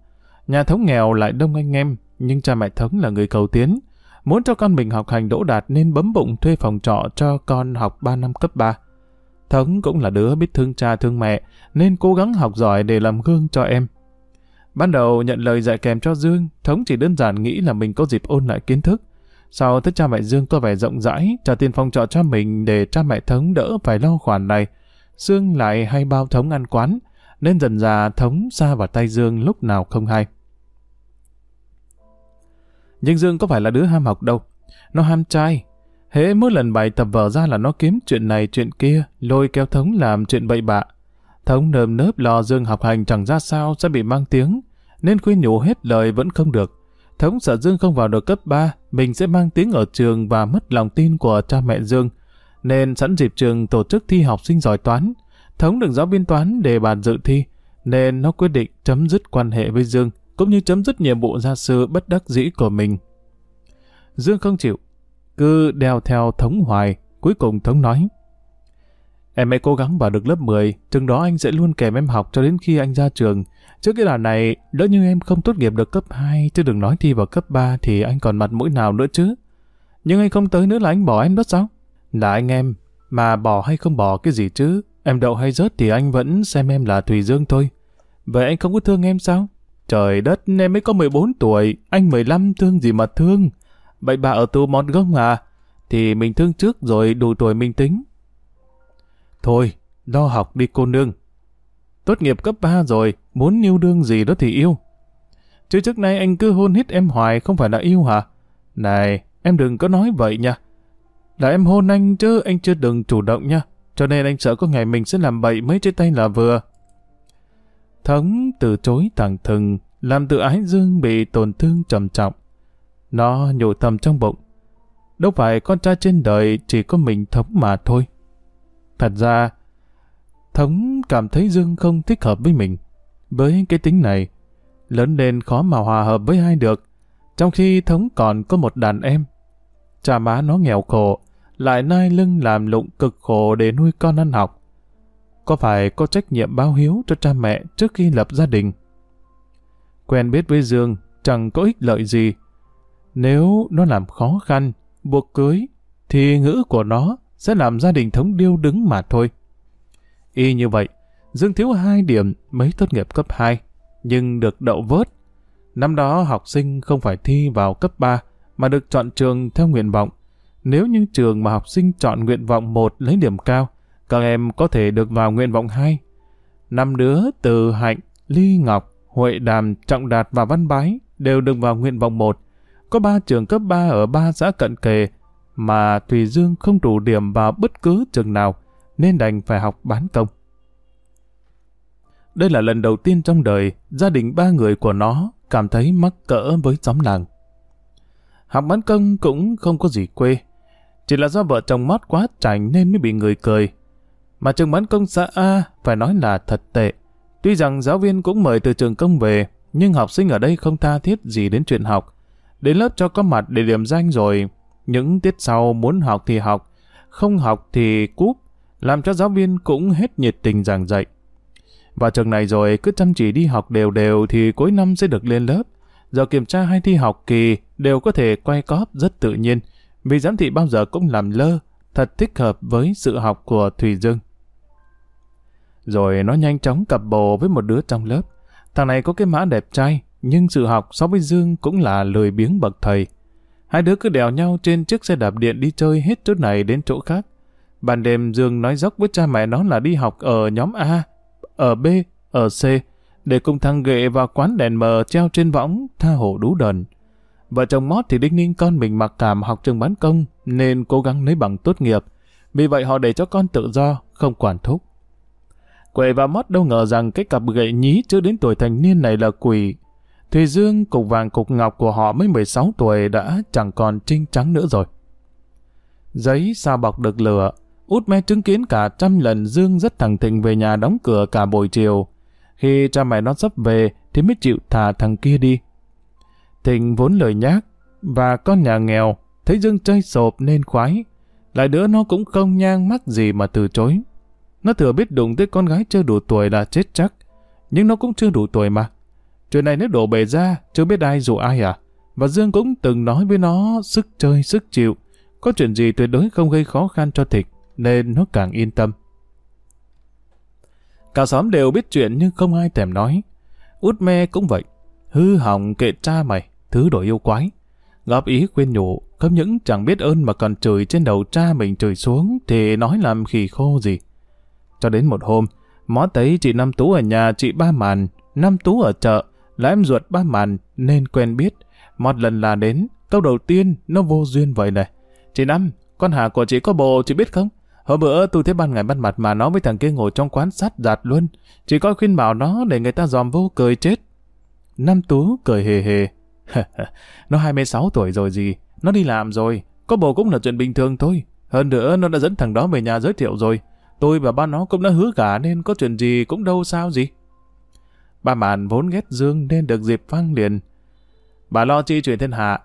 Nhà thống nghèo lại đông anh em, nhưng cha mẹ thống là người cầu tiến. Muốn cho con mình học hành đỗ đạt nên bấm bụng thuê phòng trọ cho con học 3 năm cấp 3. Thống cũng là đứa biết thương cha thương mẹ, nên cố gắng học giỏi để làm gương cho em. Ban đầu nhận lời dạy kèm cho Dương, Thống chỉ đơn giản nghĩ là mình có dịp ôn lại kiến thức. Sau thấy cha mẹ Dương có vẻ rộng rãi, trả tiền phòng trọ cho mình để cha mẹ Thống đỡ phải lo khoản này. Dương lại hay bao Thống ăn quán, nên dần dà Thống xa vào tay Dương lúc nào không hay. Nhưng Dương có phải là đứa ham học đâu. Nó ham trai, Hễ mỗi lần bài tập vở ra là nó kiếm chuyện này chuyện kia, lôi kéo Thống làm chuyện bậy bạ. Thống nơm nớp lo Dương học hành chẳng ra sao sẽ bị mang tiếng, nên khuyên nhủ hết lời vẫn không được. Thống sợ Dương không vào được cấp 3, mình sẽ mang tiếng ở trường và mất lòng tin của cha mẹ Dương. Nên sẵn dịp trường tổ chức thi học sinh giỏi toán. Thống được giáo viên toán để bàn dự thi, nên nó quyết định chấm dứt quan hệ với Dương, cũng như chấm dứt nhiệm vụ gia sư bất đắc dĩ của mình. Dương không chịu, cứ đeo theo Thống hoài, cuối cùng Thống nói. Em hãy cố gắng vào được lớp 10, chừng đó anh sẽ luôn kèm em học cho đến khi anh ra trường. Trước cái đà này, lỡ như em không tốt nghiệp được cấp 2, chứ đừng nói thi vào cấp 3 thì anh còn mặt mũi nào nữa chứ. Nhưng anh không tới nữa là anh bỏ em đó sao? Là anh em, mà bỏ hay không bỏ cái gì chứ? Em đậu hay rớt thì anh vẫn xem em là Thùy Dương thôi. Vậy anh không có thương em sao? Trời đất, em mới có 14 tuổi, anh 15 thương gì mà thương. Vậy bà ở tù mọt gông à? Thì mình thương trước rồi đủ tuổi mình tính. Thôi, lo học đi cô nương. Tốt nghiệp cấp 3 rồi, muốn yêu đương gì đó thì yêu. Chứ trước nay anh cứ hôn hít em hoài không phải là yêu hả? Này, em đừng có nói vậy nha. Là em hôn anh chứ anh chưa đừng chủ động nha. Cho nên anh sợ có ngày mình sẽ làm bậy mấy trên tay là vừa. Thống từ chối thẳng thừng, làm tự ái dương bị tổn thương trầm trọng. Nó nhủ thầm trong bụng. Đâu phải con trai trên đời chỉ có mình Thống mà thôi. Thật ra, Thống cảm thấy Dương không thích hợp với mình. Với cái tính này, lớn lên khó mà hòa hợp với ai được. Trong khi Thống còn có một đàn em. Cha má nó nghèo khổ, lại nai lưng làm lụng cực khổ để nuôi con ăn học. Có phải có trách nhiệm báo hiếu cho cha mẹ trước khi lập gia đình? Quen biết với Dương chẳng có ích lợi gì, nếu nó làm khó khăn, buộc cưới, thì ngữ của nó sẽ làm gia đình thống điêu đứng mà thôi. Y như vậy, Dương thiếu hai điểm mới tốt nghiệp cấp 2, nhưng được đậu vớt. Năm đó học sinh không phải thi vào cấp 3, mà được chọn trường theo nguyện vọng. Nếu như trường mà học sinh chọn nguyện vọng 1 lấy điểm cao, các em có thể được vào nguyện vọng 2. Năm đứa từ Hạnh, Ly Ngọc, Huệ Đàm, Trọng Đạt và Văn Bái đều được vào nguyện vọng 1, có 3 trường cấp 3 ở 3 xã cận kề, mà Thùy Dương không đủ điểm vào bất cứ trường nào, nên đành phải học bán công. Đây là lần đầu tiên trong đời gia đình ba người của nó cảm thấy mắc cỡ với xóm làng. Học bán công cũng không có gì quê. Chỉ là do vợ chồng mót quá chảnh nên mới bị người cười. Mà trường bán công xã A phải nói là thật tệ. Tuy rằng giáo viên cũng mời từ trường công về, nhưng học sinh ở đây không tha thiết gì đến chuyện học. Đến lớp cho có mặt để điểm danh rồi, những tiết sau muốn học thì học, không học thì cúp, làm cho giáo viên cũng hết nhiệt tình giảng dạy. và trường này rồi cứ chăm chỉ đi học đều đều thì cuối năm sẽ được lên lớp. Giờ kiểm tra hay thi học kỳ đều có thể quay cóp rất tự nhiên, vì giám thị bao giờ cũng làm lơ, thật thích hợp với sự học của Thùy Dương. Rồi nó nhanh chóng cặp bồ với một đứa trong lớp. Thằng này có cái mã đẹp trai, nhưng sự học so với Dương cũng là lười biếng bậc thầy. Hai đứa cứ đèo nhau trên chiếc xe đạp điện đi chơi hết chỗ này đến chỗ khác. Ban đêm Dương nói dốc với cha mẹ nó là đi học ở nhóm A, ở B, ở C, để cùng thằng ghệ vào quán đèn mờ treo trên võng tha hồ đú đần. Vợ chồng Mót thì đinh ninh con mình mặc cảm học trường bán công nên cố gắng lấy bằng tốt nghiệp. Vì vậy họ để cho con tự do, không quản thúc. Quệ và Mót đâu ngờ rằng cái cặp gậy nhí chưa đến tuổi thành niên này là quỷ. Thùy Dương, cục vàng cục ngọc của họ mới 16 tuổi đã chẳng còn trinh trắng nữa rồi. Giấy sao bọc được lửa, út me chứng kiến cả trăm lần Dương rất thẳng thịnh về nhà đóng cửa cả buổi chiều. Khi cha mẹ nó sắp về thì mới chịu thả thằng kia đi. Thịnh vốn lời nhác, và con nhà nghèo, thấy Dương chơi sộp nên khoái. Lại đứa nó cũng không nhang mắc gì mà từ chối. Nó thừa biết đụng tới con gái chưa đủ tuổi là chết chắc, nhưng nó cũng chưa đủ tuổi mà. Chuyện này nếu đổ bể ra, chưa biết ai dụ ai à. Và Dương cũng từng nói với nó sức chơi, sức chịu. Có chuyện gì tuyệt đối không gây khó khăn cho thịt, nên nó càng yên tâm. Cả xóm đều biết chuyện nhưng không ai thèm nói. Út me cũng vậy. Hư hỏng kệ cha mày, thứ đổi yêu quái. Góp ý khuyên nhủ, không những chẳng biết ơn mà còn chửi trên đầu cha mình chửi xuống thì nói làm khỉ khô gì. Cho đến một hôm, mó thấy chị Năm Tú ở nhà chị Ba Màn, Năm Tú ở chợ, là em ruột Ba Màn nên quen biết. Một lần là đến, câu đầu tiên nó vô duyên vậy này. Chị Năm, con Hà của chị có bồ chị biết không? Hôm bữa tôi thấy ban ngày ban mặt mà nó với thằng kia ngồi trong quán sát giạt luôn. Chị coi khuyên bảo nó để người ta dòm vô cười chết. Năm Tú cười hề hề. [laughs] nó 26 tuổi rồi gì, nó đi làm rồi, có bồ cũng là chuyện bình thường thôi. Hơn nữa nó đã dẫn thằng đó về nhà giới thiệu rồi. Tôi và ba nó cũng đã hứa cả nên có chuyện gì cũng đâu sao gì. Ba màn vốn ghét Dương nên được dịp vang liền. Bà lo chi chuyện thiên hạ.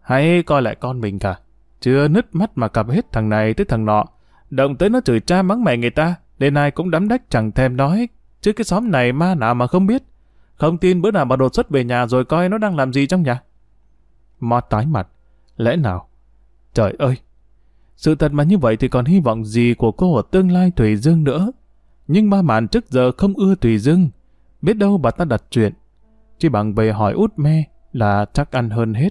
Hãy coi lại con mình cả. Chưa nứt mắt mà cặp hết thằng này tới thằng nọ. Động tới nó chửi cha mắng mẹ người ta. Đến ai cũng đắm đách chẳng thèm nói. Chứ cái xóm này ma nào mà không biết. Không tin bữa nào bà đột xuất về nhà rồi coi nó đang làm gì trong nhà. Mót tái mặt. Lẽ nào? Trời ơi! Sự thật mà như vậy thì còn hy vọng gì của cô ở tương lai Thủy Dương nữa. Nhưng ba màn trước giờ không ưa Thủy Dương. Biết đâu bà ta đặt chuyện. Chỉ bằng về hỏi út me là chắc ăn hơn hết.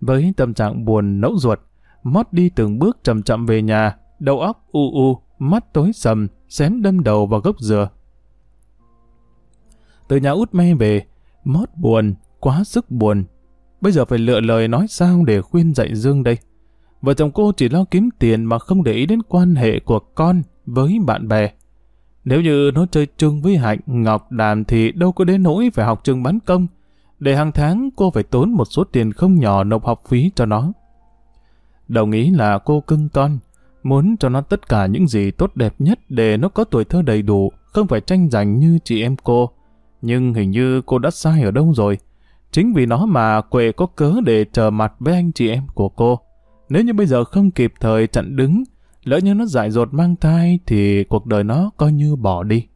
Với tâm trạng buồn nẫu ruột, Mót đi từng bước chậm chậm về nhà, đầu óc u u, mắt tối sầm, xém đâm đầu vào gốc dừa. Từ nhà út me về, Mót buồn, quá sức buồn. Bây giờ phải lựa lời nói sao để khuyên dạy Dương đây. Vợ chồng cô chỉ lo kiếm tiền mà không để ý đến quan hệ của con với bạn bè. Nếu như nó chơi chung với Hạnh, Ngọc, Đàm thì đâu có đến nỗi phải học trường bán công. Để hàng tháng cô phải tốn một số tiền không nhỏ nộp học phí cho nó. Đồng ý là cô cưng con, muốn cho nó tất cả những gì tốt đẹp nhất để nó có tuổi thơ đầy đủ, không phải tranh giành như chị em cô. Nhưng hình như cô đã sai ở đâu rồi. Chính vì nó mà Quệ có cớ để chờ mặt với anh chị em của cô. Nếu như bây giờ không kịp thời chặn đứng, lỡ như nó dại dột mang thai thì cuộc đời nó coi như bỏ đi.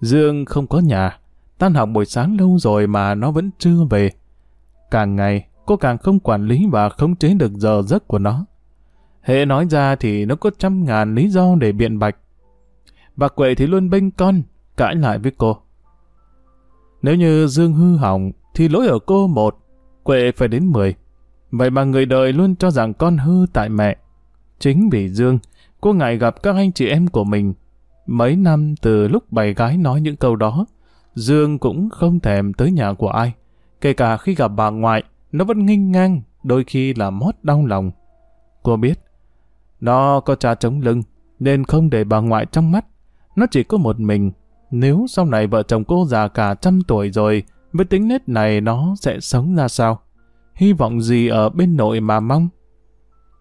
Dương không có nhà, tan học buổi sáng lâu rồi mà nó vẫn chưa về. Càng ngày, cô càng không quản lý và khống chế được giờ giấc của nó. Hệ nói ra thì nó có trăm ngàn lý do để biện bạch. Bà Quệ thì luôn bênh con, cãi lại với cô. Nếu như Dương hư hỏng, thì lỗi ở cô một, Quệ phải đến mười. Vậy mà người đời luôn cho rằng con hư tại mẹ. Chính vì Dương, cô ngại gặp các anh chị em của mình. Mấy năm từ lúc bày gái nói những câu đó, Dương cũng không thèm tới nhà của ai. Kể cả khi gặp bà ngoại, nó vẫn nghênh ngang, đôi khi là mót đau lòng. Cô biết, nó có cha chống lưng, nên không để bà ngoại trong mắt. Nó chỉ có một mình. Nếu sau này vợ chồng cô già cả trăm tuổi rồi, với tính nết này nó sẽ sống ra sao? Hy vọng gì ở bên nội mà mong?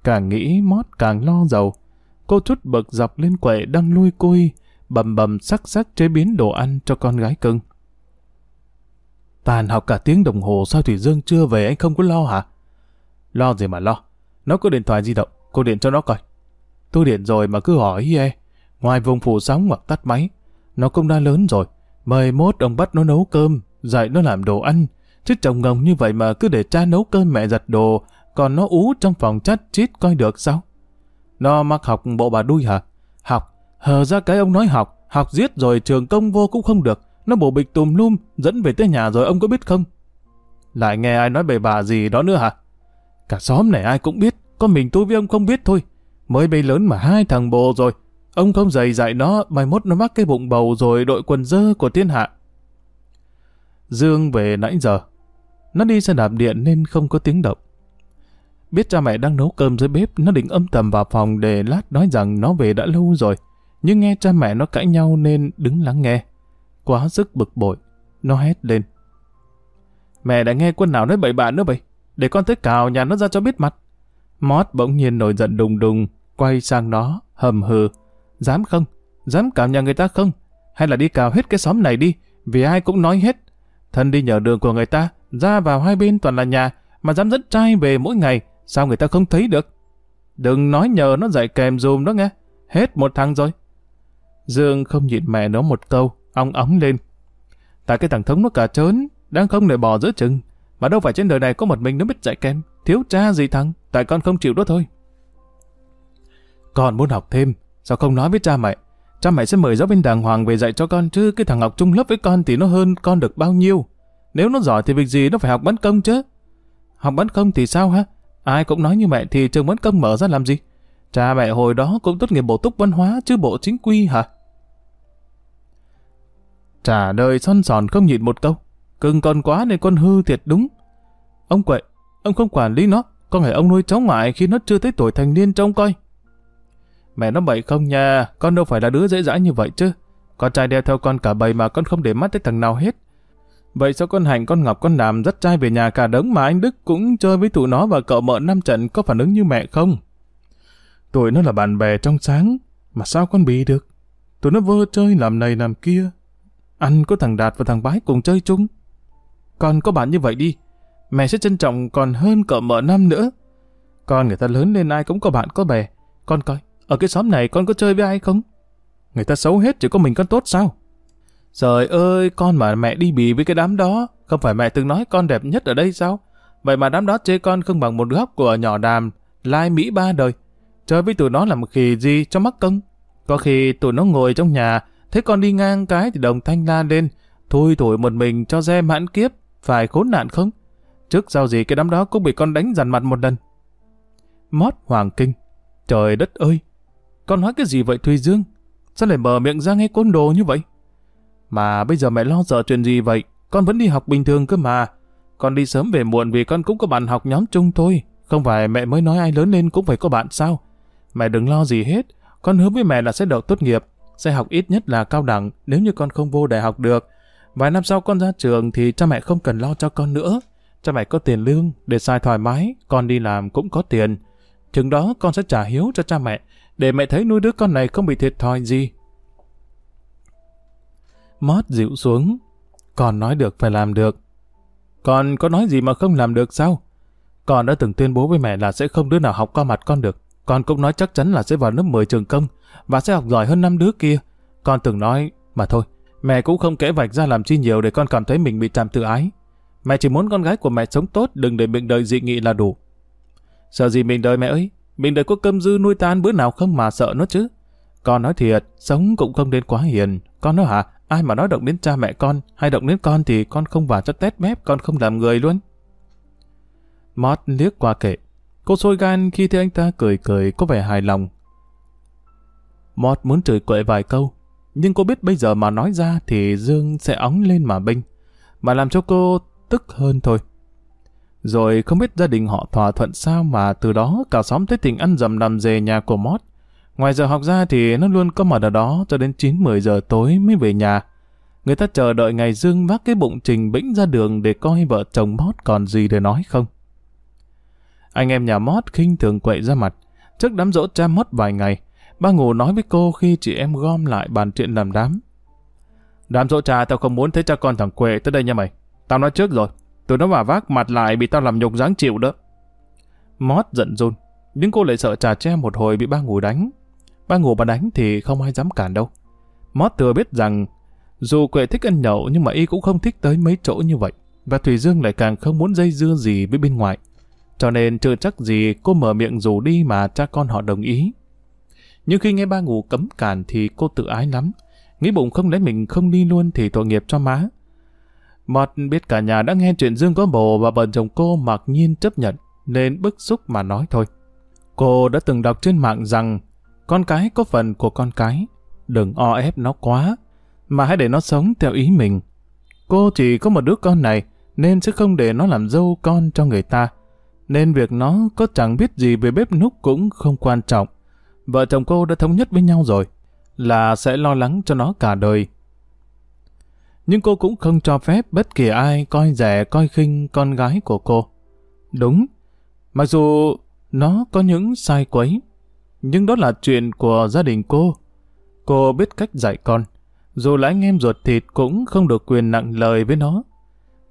Càng nghĩ mót càng lo dầu. Cô chút bực dọc lên quậy đang lui cui, bầm bầm sắc sắc chế biến đồ ăn cho con gái cưng. Tàn học cả tiếng đồng hồ sao Thủy Dương chưa về anh không có lo hả? Lo gì mà lo. Nó có điện thoại di động, cô điện cho nó coi. Tôi điện rồi mà cứ hỏi ý e. Ngoài vùng phủ sóng hoặc tắt máy, nó cũng đã lớn rồi. Mời mốt ông bắt nó nấu cơm, dạy nó làm đồ ăn. Chứ chồng ngồng như vậy mà cứ để cha nấu cơm mẹ giặt đồ, còn nó ú trong phòng chắt chít coi được sao? Nó mắc học bộ bà đuôi hả? Học, hờ ra cái ông nói học, học giết rồi trường công vô cũng không được. Nó bổ bịch tùm lum, dẫn về tới nhà rồi ông có biết không? Lại nghe ai nói bề bà gì đó nữa hả? Cả xóm này ai cũng biết, có mình tôi với ông không biết thôi. Mới bây lớn mà hai thằng bồ rồi. Ông không dạy dạy nó, mai mốt nó mắc cái bụng bầu rồi đội quần dơ của thiên hạ. Dương về nãy giờ. Nó đi xe đạp điện nên không có tiếng động. Biết cha mẹ đang nấu cơm dưới bếp, nó định âm tầm vào phòng để lát nói rằng nó về đã lâu rồi. Nhưng nghe cha mẹ nó cãi nhau nên đứng lắng nghe. Quá sức bực bội, nó hét lên. Mẹ đã nghe quân nào nói bậy bạ nữa vậy? Để con tới cào nhà nó ra cho biết mặt. Mót bỗng nhiên nổi giận đùng đùng, quay sang nó, hầm hừ. Dám không? Dám cào nhà người ta không? Hay là đi cào hết cái xóm này đi, vì ai cũng nói hết. Thân đi nhờ đường của người ta, ra vào hai bên toàn là nhà, mà dám dẫn trai về mỗi ngày, sao người ta không thấy được? Đừng nói nhờ nó dạy kèm dùm đó nghe, hết một thằng rồi. Dương không nhịn mẹ nó một câu, ong ống lên. Tại cái thằng thống nó cả trớn, đang không để bỏ giữa chừng, mà đâu phải trên đời này có một mình nó biết dạy kèm, thiếu cha gì thằng, tại con không chịu đó thôi. Con muốn học thêm, sao không nói với cha mẹ? Cha mẹ sẽ mời giáo viên đàng hoàng về dạy cho con chứ cái thằng học chung lớp với con thì nó hơn con được bao nhiêu. Nếu nó giỏi thì việc gì nó phải học bắn công chứ. Học bắn công thì sao ha? Ai cũng nói như mẹ thì trường vẫn công mở ra làm gì? Cha mẹ hồi đó cũng tốt nghiệp bổ túc văn hóa chứ bộ chính quy hả? Trả lời son sòn không nhịn một câu. Cưng con quá nên con hư thiệt đúng. Ông quậy, ông không quản lý nó. Con phải ông nuôi cháu ngoại khi nó chưa tới tuổi thành niên trông coi. Mẹ nó bậy không nha, con đâu phải là đứa dễ dãi như vậy chứ. Con trai đeo theo con cả bầy mà con không để mắt tới thằng nào hết. Vậy sao con Hành, con Ngọc, con Đàm dắt trai về nhà cả đống mà anh Đức cũng chơi với tụi nó và cậu mợ năm trận có phản ứng như mẹ không? Tụi nó là bạn bè trong sáng, mà sao con bị được? Tụi nó vơ chơi làm này làm kia. Anh có thằng Đạt và thằng Bái cùng chơi chung. Con có bạn như vậy đi, mẹ sẽ trân trọng còn hơn cậu mợ năm nữa. Con người ta lớn lên ai cũng có bạn có bè. Con coi, ở cái xóm này con có chơi với ai không? Người ta xấu hết chỉ có mình con tốt sao? Trời ơi, con mà mẹ đi bì với cái đám đó, không phải mẹ từng nói con đẹp nhất ở đây sao? Vậy mà đám đó chê con không bằng một góc của nhỏ đàm, lai Mỹ ba đời. Chơi với tụi nó làm khi gì cho mắc công. Có khi tụi nó ngồi trong nhà, thấy con đi ngang cái thì đồng thanh la lên, thôi tuổi một mình cho dê mãn kiếp, phải khốn nạn không? Trước sau gì cái đám đó cũng bị con đánh dằn mặt một lần. Mót hoàng kinh. Trời đất ơi! Con nói cái gì vậy Thùy Dương? Sao lại mở miệng ra nghe côn đồ như vậy? Mà bây giờ mẹ lo sợ chuyện gì vậy? Con vẫn đi học bình thường cơ mà. Con đi sớm về muộn vì con cũng có bạn học nhóm chung thôi. Không phải mẹ mới nói ai lớn lên cũng phải có bạn sao? Mẹ đừng lo gì hết. Con hứa với mẹ là sẽ đậu tốt nghiệp. Sẽ học ít nhất là cao đẳng nếu như con không vô đại học được. Vài năm sau con ra trường thì cha mẹ không cần lo cho con nữa. Cha mẹ có tiền lương để xài thoải mái, con đi làm cũng có tiền. Chừng đó con sẽ trả hiếu cho cha mẹ, để mẹ thấy nuôi đứa con này không bị thiệt thòi gì. Mót dịu xuống. Con nói được phải làm được. Con có nói gì mà không làm được sao? Con đã từng tuyên bố với mẹ là sẽ không đứa nào học qua mặt con được. Con cũng nói chắc chắn là sẽ vào lớp 10 trường công và sẽ học giỏi hơn năm đứa kia. Con từng nói, mà thôi, mẹ cũng không kể vạch ra làm chi nhiều để con cảm thấy mình bị chạm tự ái. Mẹ chỉ muốn con gái của mẹ sống tốt, đừng để mình đời dị nghị là đủ. Sợ gì mình đời mẹ ơi? Mình đời có cơm dư nuôi tan bữa nào không mà sợ nó chứ. Con nói thiệt, sống cũng không đến quá hiền. Con nói hả? Ai mà nói động đến cha mẹ con, hay động đến con thì con không vào cho tét mép, con không làm người luôn. Mót liếc qua kệ. Cô sôi gan khi thấy anh ta cười cười có vẻ hài lòng. Mót muốn chửi quậy vài câu, nhưng cô biết bây giờ mà nói ra thì Dương sẽ óng lên mà binh, mà làm cho cô tức hơn thôi. Rồi không biết gia đình họ thỏa thuận sao mà từ đó cả xóm thấy tình ăn dầm nằm dề nhà của Mót. Ngoài giờ học ra thì nó luôn có mặt ở đó cho đến 9-10 giờ tối mới về nhà. Người ta chờ đợi ngày Dương vác cái bụng trình bĩnh ra đường để coi vợ chồng Mót còn gì để nói không. Anh em nhà Mót khinh thường quậy ra mặt. Trước đám dỗ cha Mót vài ngày, ba ngủ nói với cô khi chị em gom lại bàn chuyện làm đám. Đám dỗ cha tao không muốn thấy cha con thằng Quệ tới đây nha mày. Tao nói trước rồi, tụi nó mà vác mặt lại bị tao làm nhục dáng chịu đó. Mót giận run, nhưng cô lại sợ trà tre một hồi bị ba ngủ đánh. Ba ngủ bà đánh thì không ai dám cản đâu. Mót thừa biết rằng, dù Quệ thích ăn nhậu nhưng mà y cũng không thích tới mấy chỗ như vậy. Và Thủy Dương lại càng không muốn dây dưa gì với bên ngoài. Cho nên chưa chắc gì cô mở miệng rủ đi mà cha con họ đồng ý. Nhưng khi nghe ba ngủ cấm cản thì cô tự ái lắm. Nghĩ bụng không lấy mình không đi luôn thì tội nghiệp cho má. Mọt biết cả nhà đã nghe chuyện Dương có bồ và vợ chồng cô mặc nhiên chấp nhận, nên bức xúc mà nói thôi. Cô đã từng đọc trên mạng rằng con cái có phần của con cái. Đừng o ép nó quá mà hãy để nó sống theo ý mình. Cô chỉ có một đứa con này, nên sẽ không để nó làm dâu con cho người ta. Nên việc nó có chẳng biết gì về bếp núc cũng không quan trọng. Vợ chồng cô đã thống nhất với nhau rồi, là sẽ lo lắng cho nó cả đời. Nhưng cô cũng không cho phép bất kỳ ai coi rẻ coi khinh con gái của cô. Đúng, mặc dù nó có những sai quấy, nhưng đó là chuyện của gia đình cô. Cô biết cách dạy con dù là anh em ruột thịt cũng không được quyền nặng lời với nó.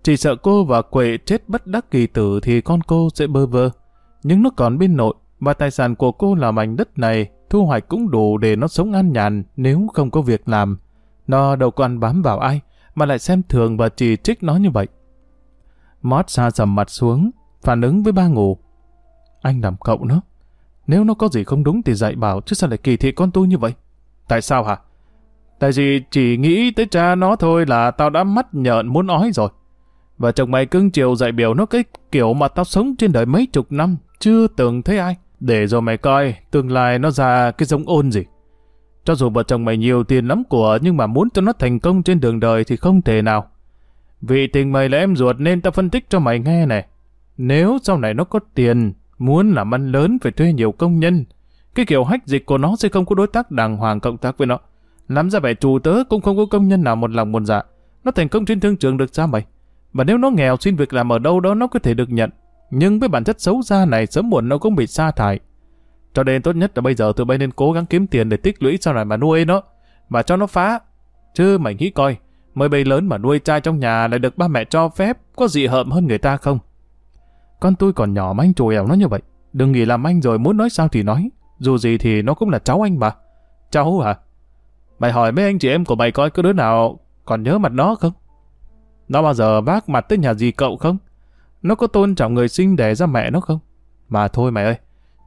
Chỉ sợ cô và Quệ chết bất đắc kỳ tử thì con cô sẽ bơ vơ. Nhưng nó còn bên nội, và tài sản của cô là mảnh đất này, thu hoạch cũng đủ để nó sống an nhàn nếu không có việc làm. Nó đâu còn bám vào ai, mà lại xem thường và chỉ trích nó như vậy. Mót xa sầm mặt xuống, phản ứng với ba ngủ. Anh làm cậu nó. Nếu nó có gì không đúng thì dạy bảo, chứ sao lại kỳ thị con tôi như vậy? Tại sao hả? Tại vì chỉ nghĩ tới cha nó thôi là tao đã mắt nhợn muốn ói rồi. Và chồng mày cưng chiều dạy biểu nó cái kiểu mà tao sống trên đời mấy chục năm, chưa từng thấy ai. Để rồi mày coi, tương lai nó ra cái giống ôn gì. Cho dù vợ chồng mày nhiều tiền lắm của, nhưng mà muốn cho nó thành công trên đường đời thì không thể nào. Vì tình mày là em ruột nên tao phân tích cho mày nghe này. Nếu sau này nó có tiền, muốn làm ăn lớn phải thuê nhiều công nhân, cái kiểu hách dịch của nó sẽ không có đối tác đàng hoàng cộng tác với nó. Làm ra vẻ chủ tớ cũng không có công nhân nào một lòng một dạ. Nó thành công trên thương trường được sao mày? Và nếu nó nghèo xin việc làm ở đâu đó nó có thể được nhận. Nhưng với bản chất xấu xa này sớm muộn nó cũng bị sa thải. Cho nên tốt nhất là bây giờ tụi bay nên cố gắng kiếm tiền để tích lũy sau này mà nuôi nó. Và cho nó phá. Chứ mày nghĩ coi, mới bay lớn mà nuôi trai trong nhà lại được ba mẹ cho phép, có gì hợm hơn người ta không? Con tôi còn nhỏ mà anh trù ẻo nó như vậy. Đừng nghĩ làm anh rồi muốn nói sao thì nói. Dù gì thì nó cũng là cháu anh mà. Cháu hả? Mày hỏi mấy anh chị em của mày coi có đứa nào còn nhớ mặt nó không? Nó bao giờ vác mặt tới nhà gì cậu không? Nó có tôn trọng người sinh đẻ ra mẹ nó không? Mà thôi mày ơi,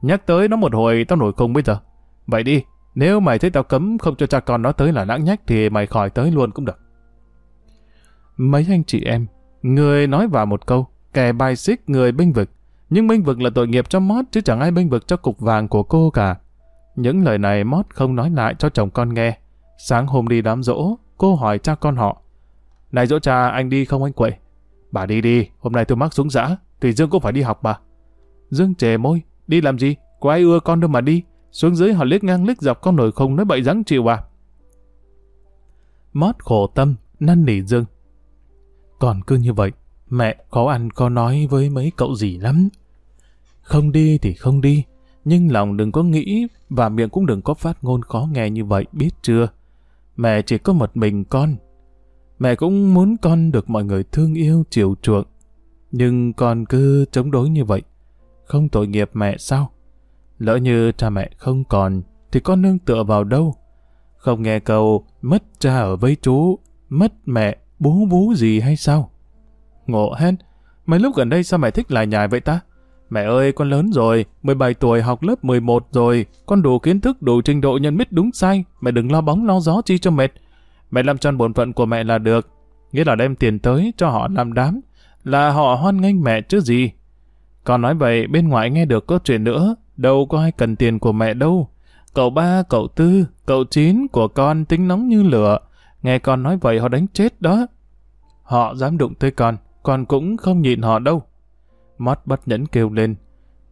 nhắc tới nó một hồi tao nổi khùng bây giờ. Vậy đi, nếu mày thấy tao cấm không cho cha con nó tới là lãng nhách thì mày khỏi tới luôn cũng được. Mấy anh chị em, người nói vào một câu, kẻ bài xích người bênh vực. Nhưng bênh vực là tội nghiệp cho Mót chứ chẳng ai bênh vực cho cục vàng của cô cả. Những lời này Mót không nói lại cho chồng con nghe, Sáng hôm đi đám dỗ, cô hỏi cha con họ. Này dỗ cha, anh đi không anh quậy? Bà đi đi, hôm nay tôi mắc xuống dã, thì Dương cũng phải đi học mà. Dương chề môi, đi làm gì? Có ai ưa con đâu mà đi. Xuống dưới họ liếc ngang liếc dọc con nổi không nói bậy rắn chịu à. Mót khổ tâm, năn nỉ Dương. Còn cứ như vậy, mẹ có ăn có nói với mấy cậu gì lắm. Không đi thì không đi, nhưng lòng đừng có nghĩ và miệng cũng đừng có phát ngôn khó nghe như vậy, biết chưa? Mẹ chỉ có một mình con. Mẹ cũng muốn con được mọi người thương yêu, chiều chuộng. Nhưng con cứ chống đối như vậy. Không tội nghiệp mẹ sao? Lỡ như cha mẹ không còn, thì con nương tựa vào đâu? Không nghe câu mất cha ở với chú, mất mẹ, bú bú gì hay sao? Ngộ hen, mấy lúc gần đây sao mẹ thích lại nhài vậy ta? Mẹ ơi, con lớn rồi, 17 tuổi học lớp 11 rồi, con đủ kiến thức, đủ trình độ nhận biết đúng sai, mẹ đừng lo bóng lo gió chi cho mệt. Mẹ làm tròn bổn phận của mẹ là được, nghĩa là đem tiền tới cho họ làm đám, là họ hoan nghênh mẹ chứ gì. Con nói vậy, bên ngoài nghe được có chuyện nữa, đâu có ai cần tiền của mẹ đâu. Cậu ba, cậu tư, cậu chín của con tính nóng như lửa, nghe con nói vậy họ đánh chết đó. Họ dám đụng tới con, con cũng không nhịn họ đâu. Mắt bất nhẫn kêu lên.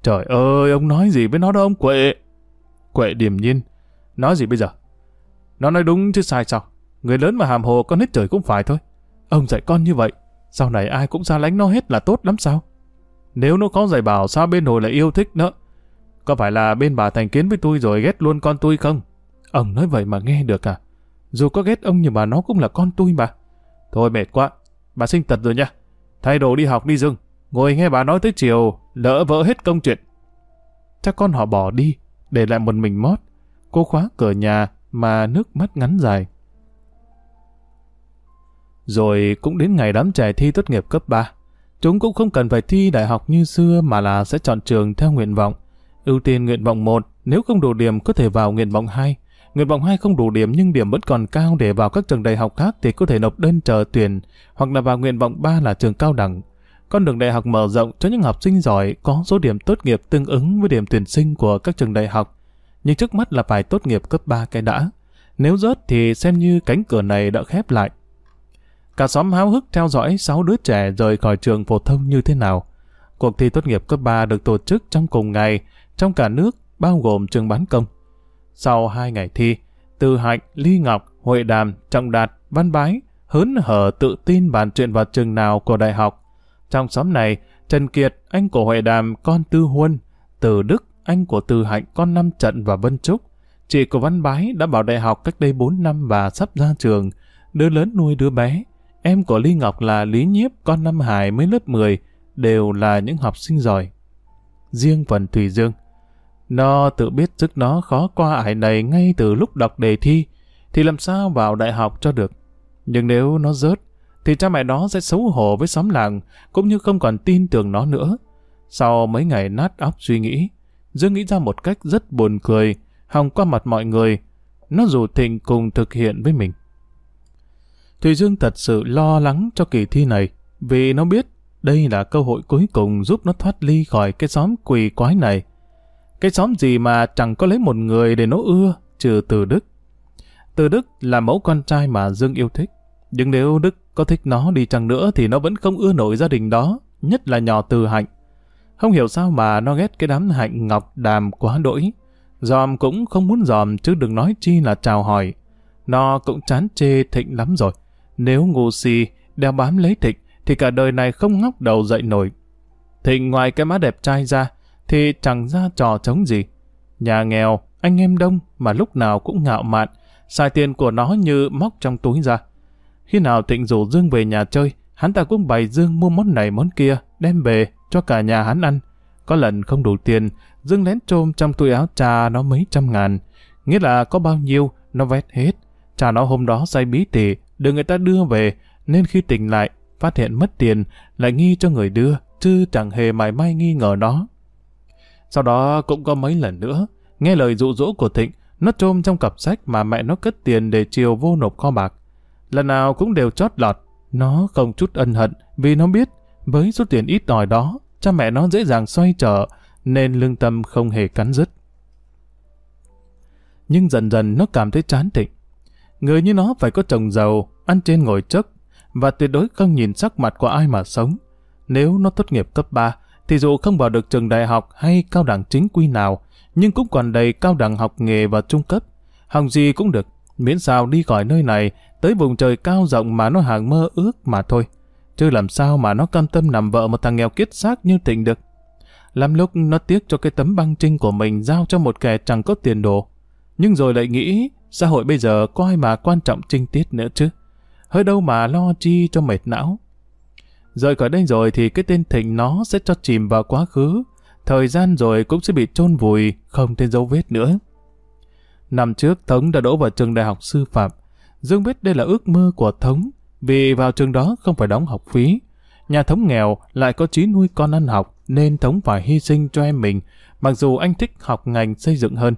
Trời ơi, ông nói gì với nó đó ông Quệ? Quệ điềm nhiên. Nói gì bây giờ? Nó nói đúng chứ sai sao? Người lớn mà hàm hồ con hết trời cũng phải thôi. Ông dạy con như vậy, sau này ai cũng xa lánh nó hết là tốt lắm sao? Nếu nó có dạy bảo sao bên hồi lại yêu thích nữa? Có phải là bên bà thành kiến với tôi rồi ghét luôn con tôi không? Ông nói vậy mà nghe được à? Dù có ghét ông nhưng mà nó cũng là con tôi mà. Thôi mệt quá, bà sinh tật rồi nha. Thay đồ đi học đi dưng, ngồi nghe bà nói tới chiều, lỡ vỡ hết công chuyện. Chắc con họ bỏ đi, để lại một mình mót. Cô khóa cửa nhà mà nước mắt ngắn dài. Rồi cũng đến ngày đám trẻ thi tốt nghiệp cấp 3. Chúng cũng không cần phải thi đại học như xưa mà là sẽ chọn trường theo nguyện vọng. Ưu tiên nguyện vọng 1, nếu không đủ điểm có thể vào nguyện vọng 2. Nguyện vọng 2 không đủ điểm nhưng điểm vẫn còn cao để vào các trường đại học khác thì có thể nộp đơn chờ tuyển, hoặc là vào nguyện vọng 3 là trường cao đẳng. Con đường đại học mở rộng cho những học sinh giỏi có số điểm tốt nghiệp tương ứng với điểm tuyển sinh của các trường đại học. Nhưng trước mắt là phải tốt nghiệp cấp 3 cái đã. Nếu rớt thì xem như cánh cửa này đã khép lại. Cả xóm háo hức theo dõi 6 đứa trẻ rời khỏi trường phổ thông như thế nào. Cuộc thi tốt nghiệp cấp 3 được tổ chức trong cùng ngày, trong cả nước, bao gồm trường bán công. Sau hai ngày thi, Từ Hạnh, Ly Ngọc, Huệ Đàm, Trọng Đạt, Văn Bái hớn hở tự tin bàn chuyện vào trường nào của đại học. Trong xóm này, Trần Kiệt, anh của Huệ Đàm, con Tư Huân, Từ Đức, anh của Từ Hạnh, con Năm Trận và Vân Trúc. Chị của Văn Bái đã vào đại học cách đây 4 năm và sắp ra trường. Đứa lớn nuôi đứa bé. Em của Ly Ngọc là Lý Nhiếp, con Năm Hải mới lớp 10, đều là những học sinh giỏi. Riêng phần Thùy Dương, nó tự biết sức nó khó qua ải này ngay từ lúc đọc đề thi, thì làm sao vào đại học cho được. Nhưng nếu nó rớt, thì cha mẹ nó sẽ xấu hổ với xóm làng, cũng như không còn tin tưởng nó nữa. Sau mấy ngày nát óc suy nghĩ, Dương nghĩ ra một cách rất buồn cười, hòng qua mặt mọi người. Nó rủ Thịnh cùng thực hiện với mình. Thùy Dương thật sự lo lắng cho kỳ thi này, vì nó biết đây là cơ hội cuối cùng giúp nó thoát ly khỏi cái xóm quỳ quái này. Cái xóm gì mà chẳng có lấy một người để nó ưa, trừ Từ Đức. Từ Đức là mẫu con trai mà Dương yêu thích. Nhưng nếu Đức có thích nó đi chăng nữa thì nó vẫn không ưa nổi gia đình đó, nhất là nhỏ Từ Hạnh. Không hiểu sao mà nó ghét cái đám Hạnh Ngọc Đàm quá đỗi. Dòm cũng không muốn dòm chứ đừng nói chi là chào hỏi. Nó cũng chán chê Thịnh lắm rồi. Nếu ngu si, đeo bám lấy Thịnh thì cả đời này không ngóc đầu dậy nổi. Thịnh ngoài cái má đẹp trai ra, thì chẳng ra trò chống gì. Nhà nghèo, anh em đông mà lúc nào cũng ngạo mạn, xài tiền của nó như móc trong túi ra. Khi nào Thịnh rủ Dương về nhà chơi, hắn ta cũng bày Dương mua món này món kia, đem về cho cả nhà hắn ăn. Có lần không đủ tiền, Dương lén trôm trong túi áo cha nó mấy trăm ngàn. Nghĩa là có bao nhiêu, nó vét hết. Cha nó hôm đó say bí tỉ, được người ta đưa về, nên khi tỉnh lại, phát hiện mất tiền, lại nghi cho người đưa, chứ chẳng hề mảy may nghi ngờ nó. Sau đó cũng có mấy lần nữa, nghe lời dụ dỗ của Thịnh, nó trôm trong cặp sách mà mẹ nó cất tiền để chiều vô nộp kho bạc. Lần nào cũng đều chót lọt, nó không chút ân hận vì nó biết với số tiền ít ỏi đó, cha mẹ nó dễ dàng xoay trở nên lương tâm không hề cắn dứt. Nhưng dần dần nó cảm thấy chán Thịnh. Người như nó phải có chồng giàu, ăn trên ngồi chất và tuyệt đối không nhìn sắc mặt của ai mà sống. Nếu nó tốt nghiệp cấp 3, thì dù không vào được trường đại học hay cao đẳng chính quy nào, nhưng cũng còn đầy cao đẳng học nghề và trung cấp. Học gì cũng được, miễn sao đi khỏi nơi này tới vùng trời cao rộng mà nó hàng mơ ước mà thôi. Chứ làm sao mà nó cam tâm nằm vợ một thằng nghèo kiết xác như Tịnh được. Làm lúc nó tiếc cho cái tấm băng trinh của mình giao cho một kẻ chẳng có tiền đồ. Nhưng rồi lại nghĩ, xã hội bây giờ có ai mà quan trọng trinh tiết nữa chứ. Hơi đâu mà lo chi cho mệt não. Rời khỏi đây rồi thì cái tên Thịnh nó sẽ cho chìm vào quá khứ. Thời gian rồi cũng sẽ bị chôn vùi, không tên dấu vết nữa. Năm trước Thống đã đỗ vào trường đại học sư phạm. Dương biết đây là ước mơ của Thống, vì vào trường đó không phải đóng học phí. Nhà Thống nghèo lại có trí nuôi con ăn học, nên Thống phải hy sinh cho em mình, mặc dù anh thích học ngành xây dựng hơn.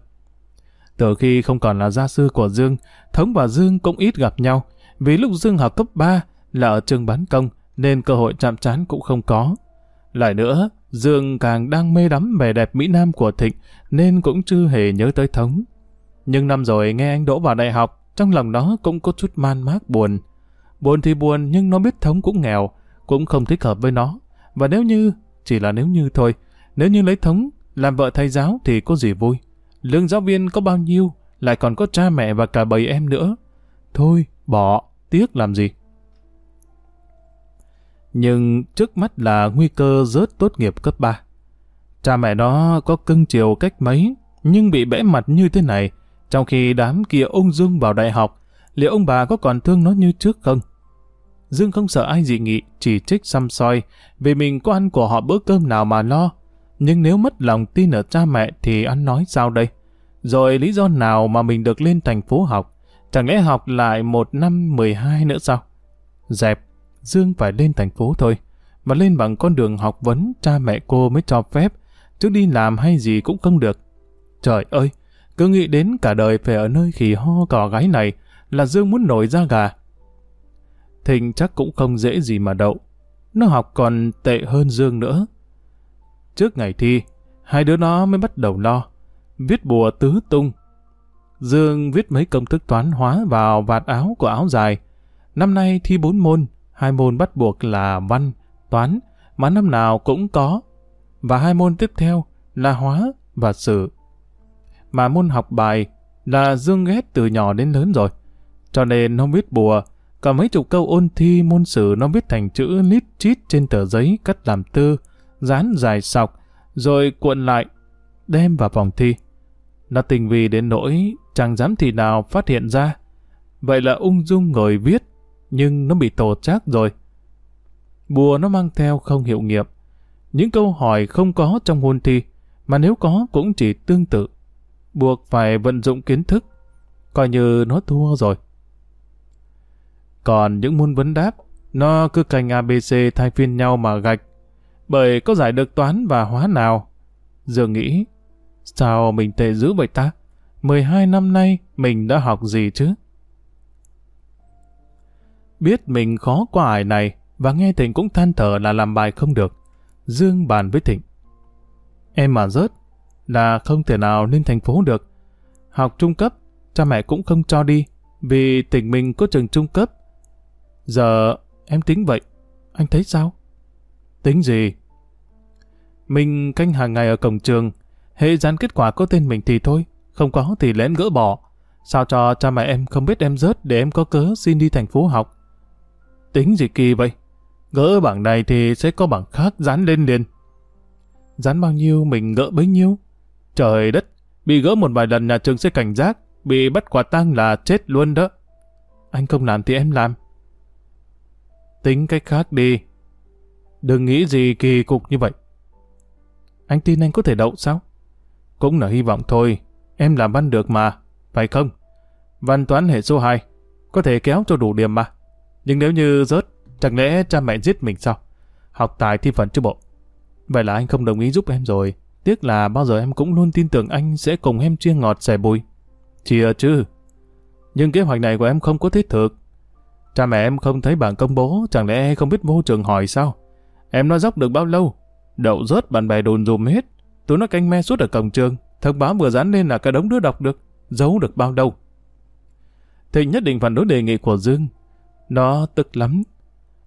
Từ khi không còn là gia sư của Dương, Thống và Dương cũng ít gặp nhau, vì lúc Dương học cấp 3 là ở trường bán công, nên cơ hội chạm trán cũng không có. Lại nữa, Dương càng đang mê đắm vẻ đẹp Mỹ Nam của Thịnh nên cũng chưa hề nhớ tới Thống. Nhưng năm rồi nghe anh đỗ vào đại học, trong lòng nó cũng có chút man mác buồn. Buồn thì buồn nhưng nó biết Thống cũng nghèo, cũng không thích hợp với nó. Và nếu như chỉ là nếu như thôi. Nếu như lấy thống, làm vợ thầy giáo thì có gì vui. Lương giáo viên có bao nhiêu, lại còn có cha mẹ và cả bầy em nữa. Thôi, bỏ, tiếc làm gì. Nhưng trước mắt là nguy cơ rớt tốt nghiệp cấp 3. Cha mẹ nó có cưng chiều cách mấy, nhưng bị bẽ mặt như thế này, trong khi đám kia ung dung vào đại học, liệu ông bà có còn thương nó như trước không? Dương không sợ ai dị nghị, chỉ trích xăm soi, vì mình có ăn của họ bữa cơm nào mà lo. Nhưng nếu mất lòng tin ở cha mẹ thì ăn nói sao đây? Rồi lý do nào mà mình được lên thành phố học? Chẳng lẽ học lại một năm 12 nữa sao? Dẹp, Dương phải lên thành phố thôi. Mà lên bằng con đường học vấn cha mẹ cô mới cho phép, chứ đi làm hay gì cũng không được. Trời ơi, cứ nghĩ đến cả đời phải ở nơi khỉ ho cò gái này là Dương muốn nổi ra gà. Thịnh chắc cũng không dễ gì mà đậu. Nó học còn tệ hơn Dương nữa. Trước ngày thi, hai đứa nó mới bắt đầu lo. Viết bùa tứ tung. Dương viết mấy công thức toán hóa vào vạt áo của áo dài. Năm nay thi bốn môn, hai môn bắt buộc là văn, toán, mà năm nào cũng có. Và hai môn tiếp theo là hóa và sử. Mà môn học bài là Dương ghét từ nhỏ đến lớn rồi. Cho nên nó biết bùa, cả mấy chục câu ôn thi môn sử nó viết thành chữ lít chít trên tờ giấy cắt làm tư, dán dài sọc, rồi cuộn lại, đem vào phòng thi. Nó tình vì đến nỗi chẳng dám thì nào phát hiện ra. Vậy là ung dung ngồi viết, nhưng nó bị tổ chác rồi. Bùa nó mang theo không hiệu nghiệm. Những câu hỏi không có trong môn thi, mà nếu có cũng chỉ tương tự. Buộc phải vận dụng kiến thức, coi như nó thua rồi. Còn những môn vấn đáp, nó cứ canh ABC thay phiên nhau mà gạch. Bởi có giải được toán và hóa nào. giờ nghĩ, sao mình tệ dữ vậy ta? 12 năm nay mình đã học gì chứ? Biết mình khó qua ải này và nghe Thịnh cũng than thở là làm bài không được. Dương bàn với Thịnh. Em mà rớt là không thể nào lên thành phố được. Học trung cấp, cha mẹ cũng không cho đi vì tỉnh mình có trường trung cấp Giờ em tính vậy, anh thấy sao? Tính gì? Mình canh hàng ngày ở cổng trường, hệ dán kết quả có tên mình thì thôi, không có thì lén gỡ bỏ. Sao cho cha mẹ em không biết em rớt để em có cớ xin đi thành phố học? Tính gì kỳ vậy? Gỡ bảng này thì sẽ có bảng khác dán lên liền. Dán bao nhiêu mình gỡ bấy nhiêu? Trời đất, bị gỡ một vài lần nhà trường sẽ cảnh giác, bị bắt quả tang là chết luôn đó. Anh không làm thì em làm. Tính cách khác đi. Đừng nghĩ gì kỳ cục như vậy. Anh tin anh có thể đậu sao? Cũng là hy vọng thôi. Em làm văn được mà. Phải không? Văn toán hệ số 2. Có thể kéo cho đủ điểm mà. Nhưng nếu như rớt, chẳng lẽ cha mẹ giết mình sao? Học tài thi phần chứ bộ. Vậy là anh không đồng ý giúp em rồi. Tiếc là bao giờ em cũng luôn tin tưởng anh sẽ cùng em chia ngọt sẻ bùi. Chia chứ. Nhưng kế hoạch này của em không có thiết thực. Cha mẹ em không thấy bảng công bố, chẳng lẽ không biết vô trường hỏi sao? Em nói dốc được bao lâu? Đậu rớt bạn bè đồn dùm hết. Tụi nó canh me suốt ở cổng trường. Thông báo vừa dán lên là cả đống đứa đọc được. Giấu được bao đâu? Thịnh nhất định phản đối đề nghị của Dương. Nó tức lắm.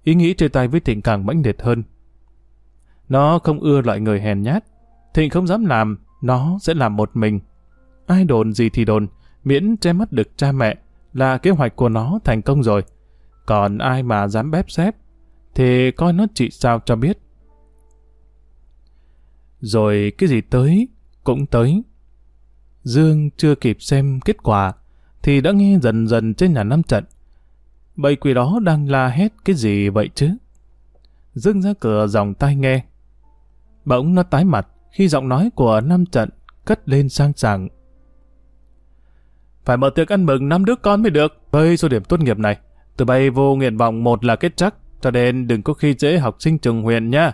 Ý nghĩ chơi tay với Thịnh càng mãnh liệt hơn. Nó không ưa loại người hèn nhát. Thịnh không dám làm, nó sẽ làm một mình. Ai đồn gì thì đồn, miễn che mắt được cha mẹ là kế hoạch của nó thành công rồi. Còn ai mà dám bép xếp, thì coi nó trị sao cho biết. Rồi cái gì tới, cũng tới. Dương chưa kịp xem kết quả, thì đã nghe dần dần trên nhà năm trận. Bầy quỷ đó đang la hét cái gì vậy chứ? Dương ra cửa dòng tai nghe. Bỗng nó tái mặt khi giọng nói của năm trận cất lên sang sảng. Phải mở tiệc ăn mừng năm đứa con mới được với số điểm tốt nghiệp này. từ bay vô nguyện vọng một là kết chắc, cho nên đừng có khi dễ học sinh trường huyện nha.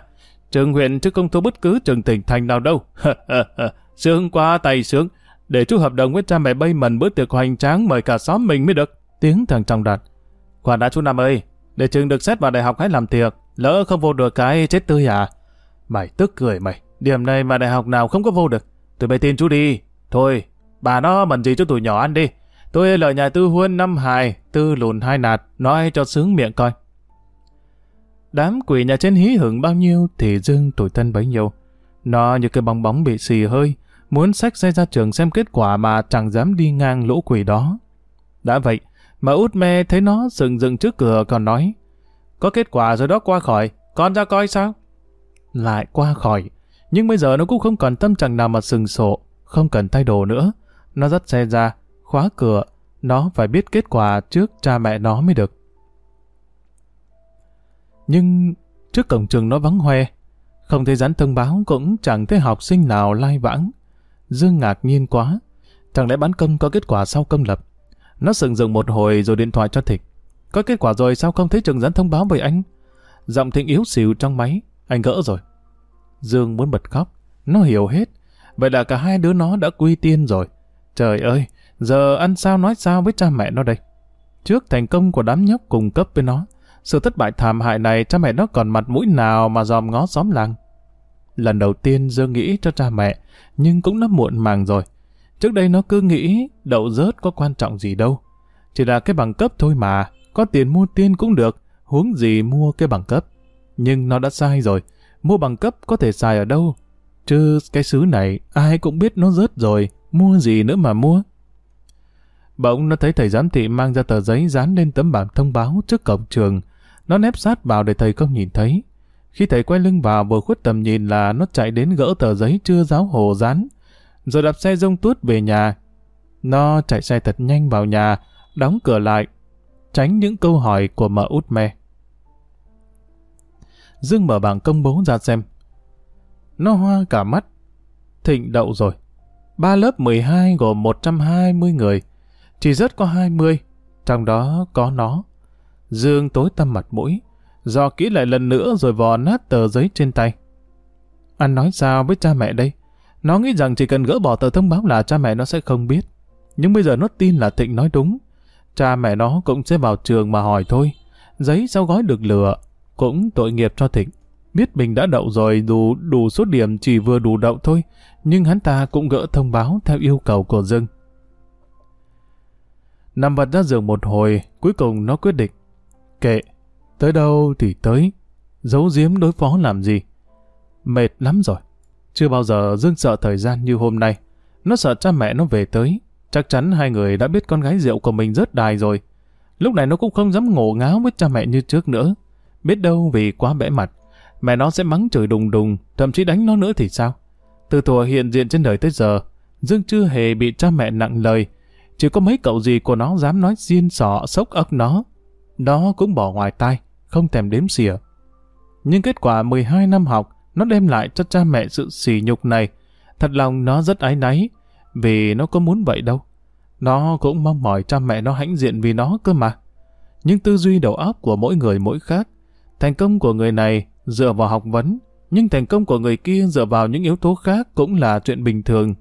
Trường huyện chứ không thua bất cứ trường tỉnh thành nào đâu. [laughs] sướng quá tay sướng. Để chú hợp đồng với cha mẹ bay mần bữa tiệc hoành tráng mời cả xóm mình mới được. Tiếng thằng trong đạt. Khoan đã chú Nam ơi, để trường được xét vào đại học hãy làm tiệc. Lỡ không vô được cái chết tươi à? Mày tức cười mày. Điểm này mà đại học nào không có vô được. Tụi bay tin chú đi. Thôi, bà nó mần gì cho tụi nhỏ ăn đi. Tôi lợi nhà tư huân năm hài, tư lùn hai nạt, nói cho sướng miệng coi. Đám quỷ nhà trên hí hưởng bao nhiêu thì Dương tuổi thân bấy nhiêu. Nó như cái bong bóng bị xì hơi, muốn xách xe ra trường xem kết quả mà chẳng dám đi ngang lũ quỷ đó. Đã vậy, mà út me thấy nó sừng dựng trước cửa còn nói, có kết quả rồi đó qua khỏi, con ra coi sao? Lại qua khỏi, nhưng bây giờ nó cũng không còn tâm trạng nào mà sừng sộ, không cần thay đồ nữa. Nó dắt xe ra, khóa cửa, nó phải biết kết quả trước cha mẹ nó mới được. Nhưng trước cổng trường nó vắng hoe, không thấy dán thông báo cũng chẳng thấy học sinh nào lai vãng. Dương ngạc nhiên quá, chẳng lẽ bán công có kết quả sau công lập. Nó sừng dừng một hồi rồi điện thoại cho Thịnh. Có kết quả rồi sao không thấy trường dẫn thông báo với anh? Giọng Thịnh yếu xìu trong máy, anh gỡ rồi. Dương muốn bật khóc, nó hiểu hết. Vậy là cả hai đứa nó đã quy tiên rồi. Trời ơi, giờ ăn sao nói sao với cha mẹ nó đây? Trước thành công của đám nhóc cùng cấp với nó, sự thất bại thảm hại này cha mẹ nó còn mặt mũi nào mà dòm ngó xóm làng. Lần đầu tiên Dương nghĩ cho cha mẹ, nhưng cũng đã muộn màng rồi. Trước đây nó cứ nghĩ đậu rớt có quan trọng gì đâu. Chỉ là cái bằng cấp thôi mà, có tiền mua tiên cũng được, huống gì mua cái bằng cấp. Nhưng nó đã sai rồi, mua bằng cấp có thể xài ở đâu. Chứ cái xứ này ai cũng biết nó rớt rồi, mua gì nữa mà mua. Bỗng nó thấy thầy giám thị mang ra tờ giấy dán lên tấm bảng thông báo trước cổng trường. Nó nép sát vào để thầy không nhìn thấy. Khi thầy quay lưng vào vừa khuất tầm nhìn là nó chạy đến gỡ tờ giấy chưa giáo hồ dán. Rồi đạp xe rông tuốt về nhà. Nó chạy xe thật nhanh vào nhà, đóng cửa lại, tránh những câu hỏi của mợ út me. Dương mở bảng công bố ra xem. Nó hoa cả mắt. Thịnh đậu rồi. Ba lớp 12 gồm 120 người. Chỉ rớt có 20, trong đó có nó. Dương tối tăm mặt mũi, dò kỹ lại lần nữa rồi vò nát tờ giấy trên tay. Anh nói sao với cha mẹ đây? Nó nghĩ rằng chỉ cần gỡ bỏ tờ thông báo là cha mẹ nó sẽ không biết. Nhưng bây giờ nó tin là Thịnh nói đúng. Cha mẹ nó cũng sẽ vào trường mà hỏi thôi. Giấy sao gói được lừa? Cũng tội nghiệp cho Thịnh. Biết mình đã đậu rồi dù đủ số điểm chỉ vừa đủ đậu thôi. Nhưng hắn ta cũng gỡ thông báo theo yêu cầu của Dương. Nằm vật ra giường một hồi, cuối cùng nó quyết định. Kệ, tới đâu thì tới. Giấu giếm đối phó làm gì? Mệt lắm rồi. Chưa bao giờ Dương sợ thời gian như hôm nay. Nó sợ cha mẹ nó về tới. Chắc chắn hai người đã biết con gái rượu của mình rớt đài rồi. Lúc này nó cũng không dám ngổ ngáo với cha mẹ như trước nữa. Biết đâu vì quá bẽ mặt, mẹ nó sẽ mắng trời đùng đùng, thậm chí đánh nó nữa thì sao? Từ thuở hiện diện trên đời tới giờ, Dương chưa hề bị cha mẹ nặng lời. Chỉ có mấy cậu gì của nó dám nói xiên sọ sốc ấp nó. Nó cũng bỏ ngoài tai, không thèm đếm xỉa. Nhưng kết quả 12 năm học, nó đem lại cho cha mẹ sự sỉ nhục này. Thật lòng nó rất ái náy, vì nó có muốn vậy đâu. Nó cũng mong mỏi cha mẹ nó hãnh diện vì nó cơ mà. Nhưng tư duy đầu óc của mỗi người mỗi khác. Thành công của người này dựa vào học vấn, nhưng thành công của người kia dựa vào những yếu tố khác cũng là chuyện bình thường.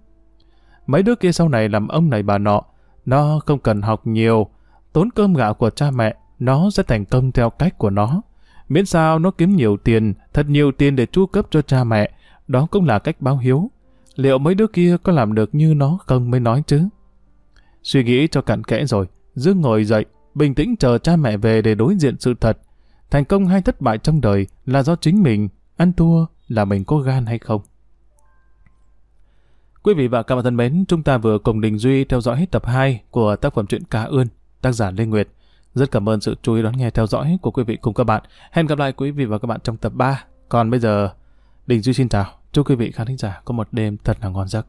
Mấy đứa kia sau này làm ông này bà nọ, nó không cần học nhiều, tốn cơm gạo của cha mẹ, nó sẽ thành công theo cách của nó. Miễn sao nó kiếm nhiều tiền, thật nhiều tiền để chu cấp cho cha mẹ, đó cũng là cách báo hiếu. Liệu mấy đứa kia có làm được như nó không mới nói chứ? Suy nghĩ cho cặn kẽ rồi, Dương ngồi dậy, bình tĩnh chờ cha mẹ về để đối diện sự thật. Thành công hay thất bại trong đời là do chính mình, ăn thua là mình có gan hay không. Quý vị và các bạn thân mến, chúng ta vừa cùng Đình Duy theo dõi hết tập 2 của tác phẩm truyện Cá Ươn, tác giả Lê Nguyệt. Rất cảm ơn sự chú ý đón nghe theo dõi của quý vị cùng các bạn. Hẹn gặp lại quý vị và các bạn trong tập 3. Còn bây giờ, Đình Duy xin chào. Chúc quý vị khán thính giả có một đêm thật là ngon giấc.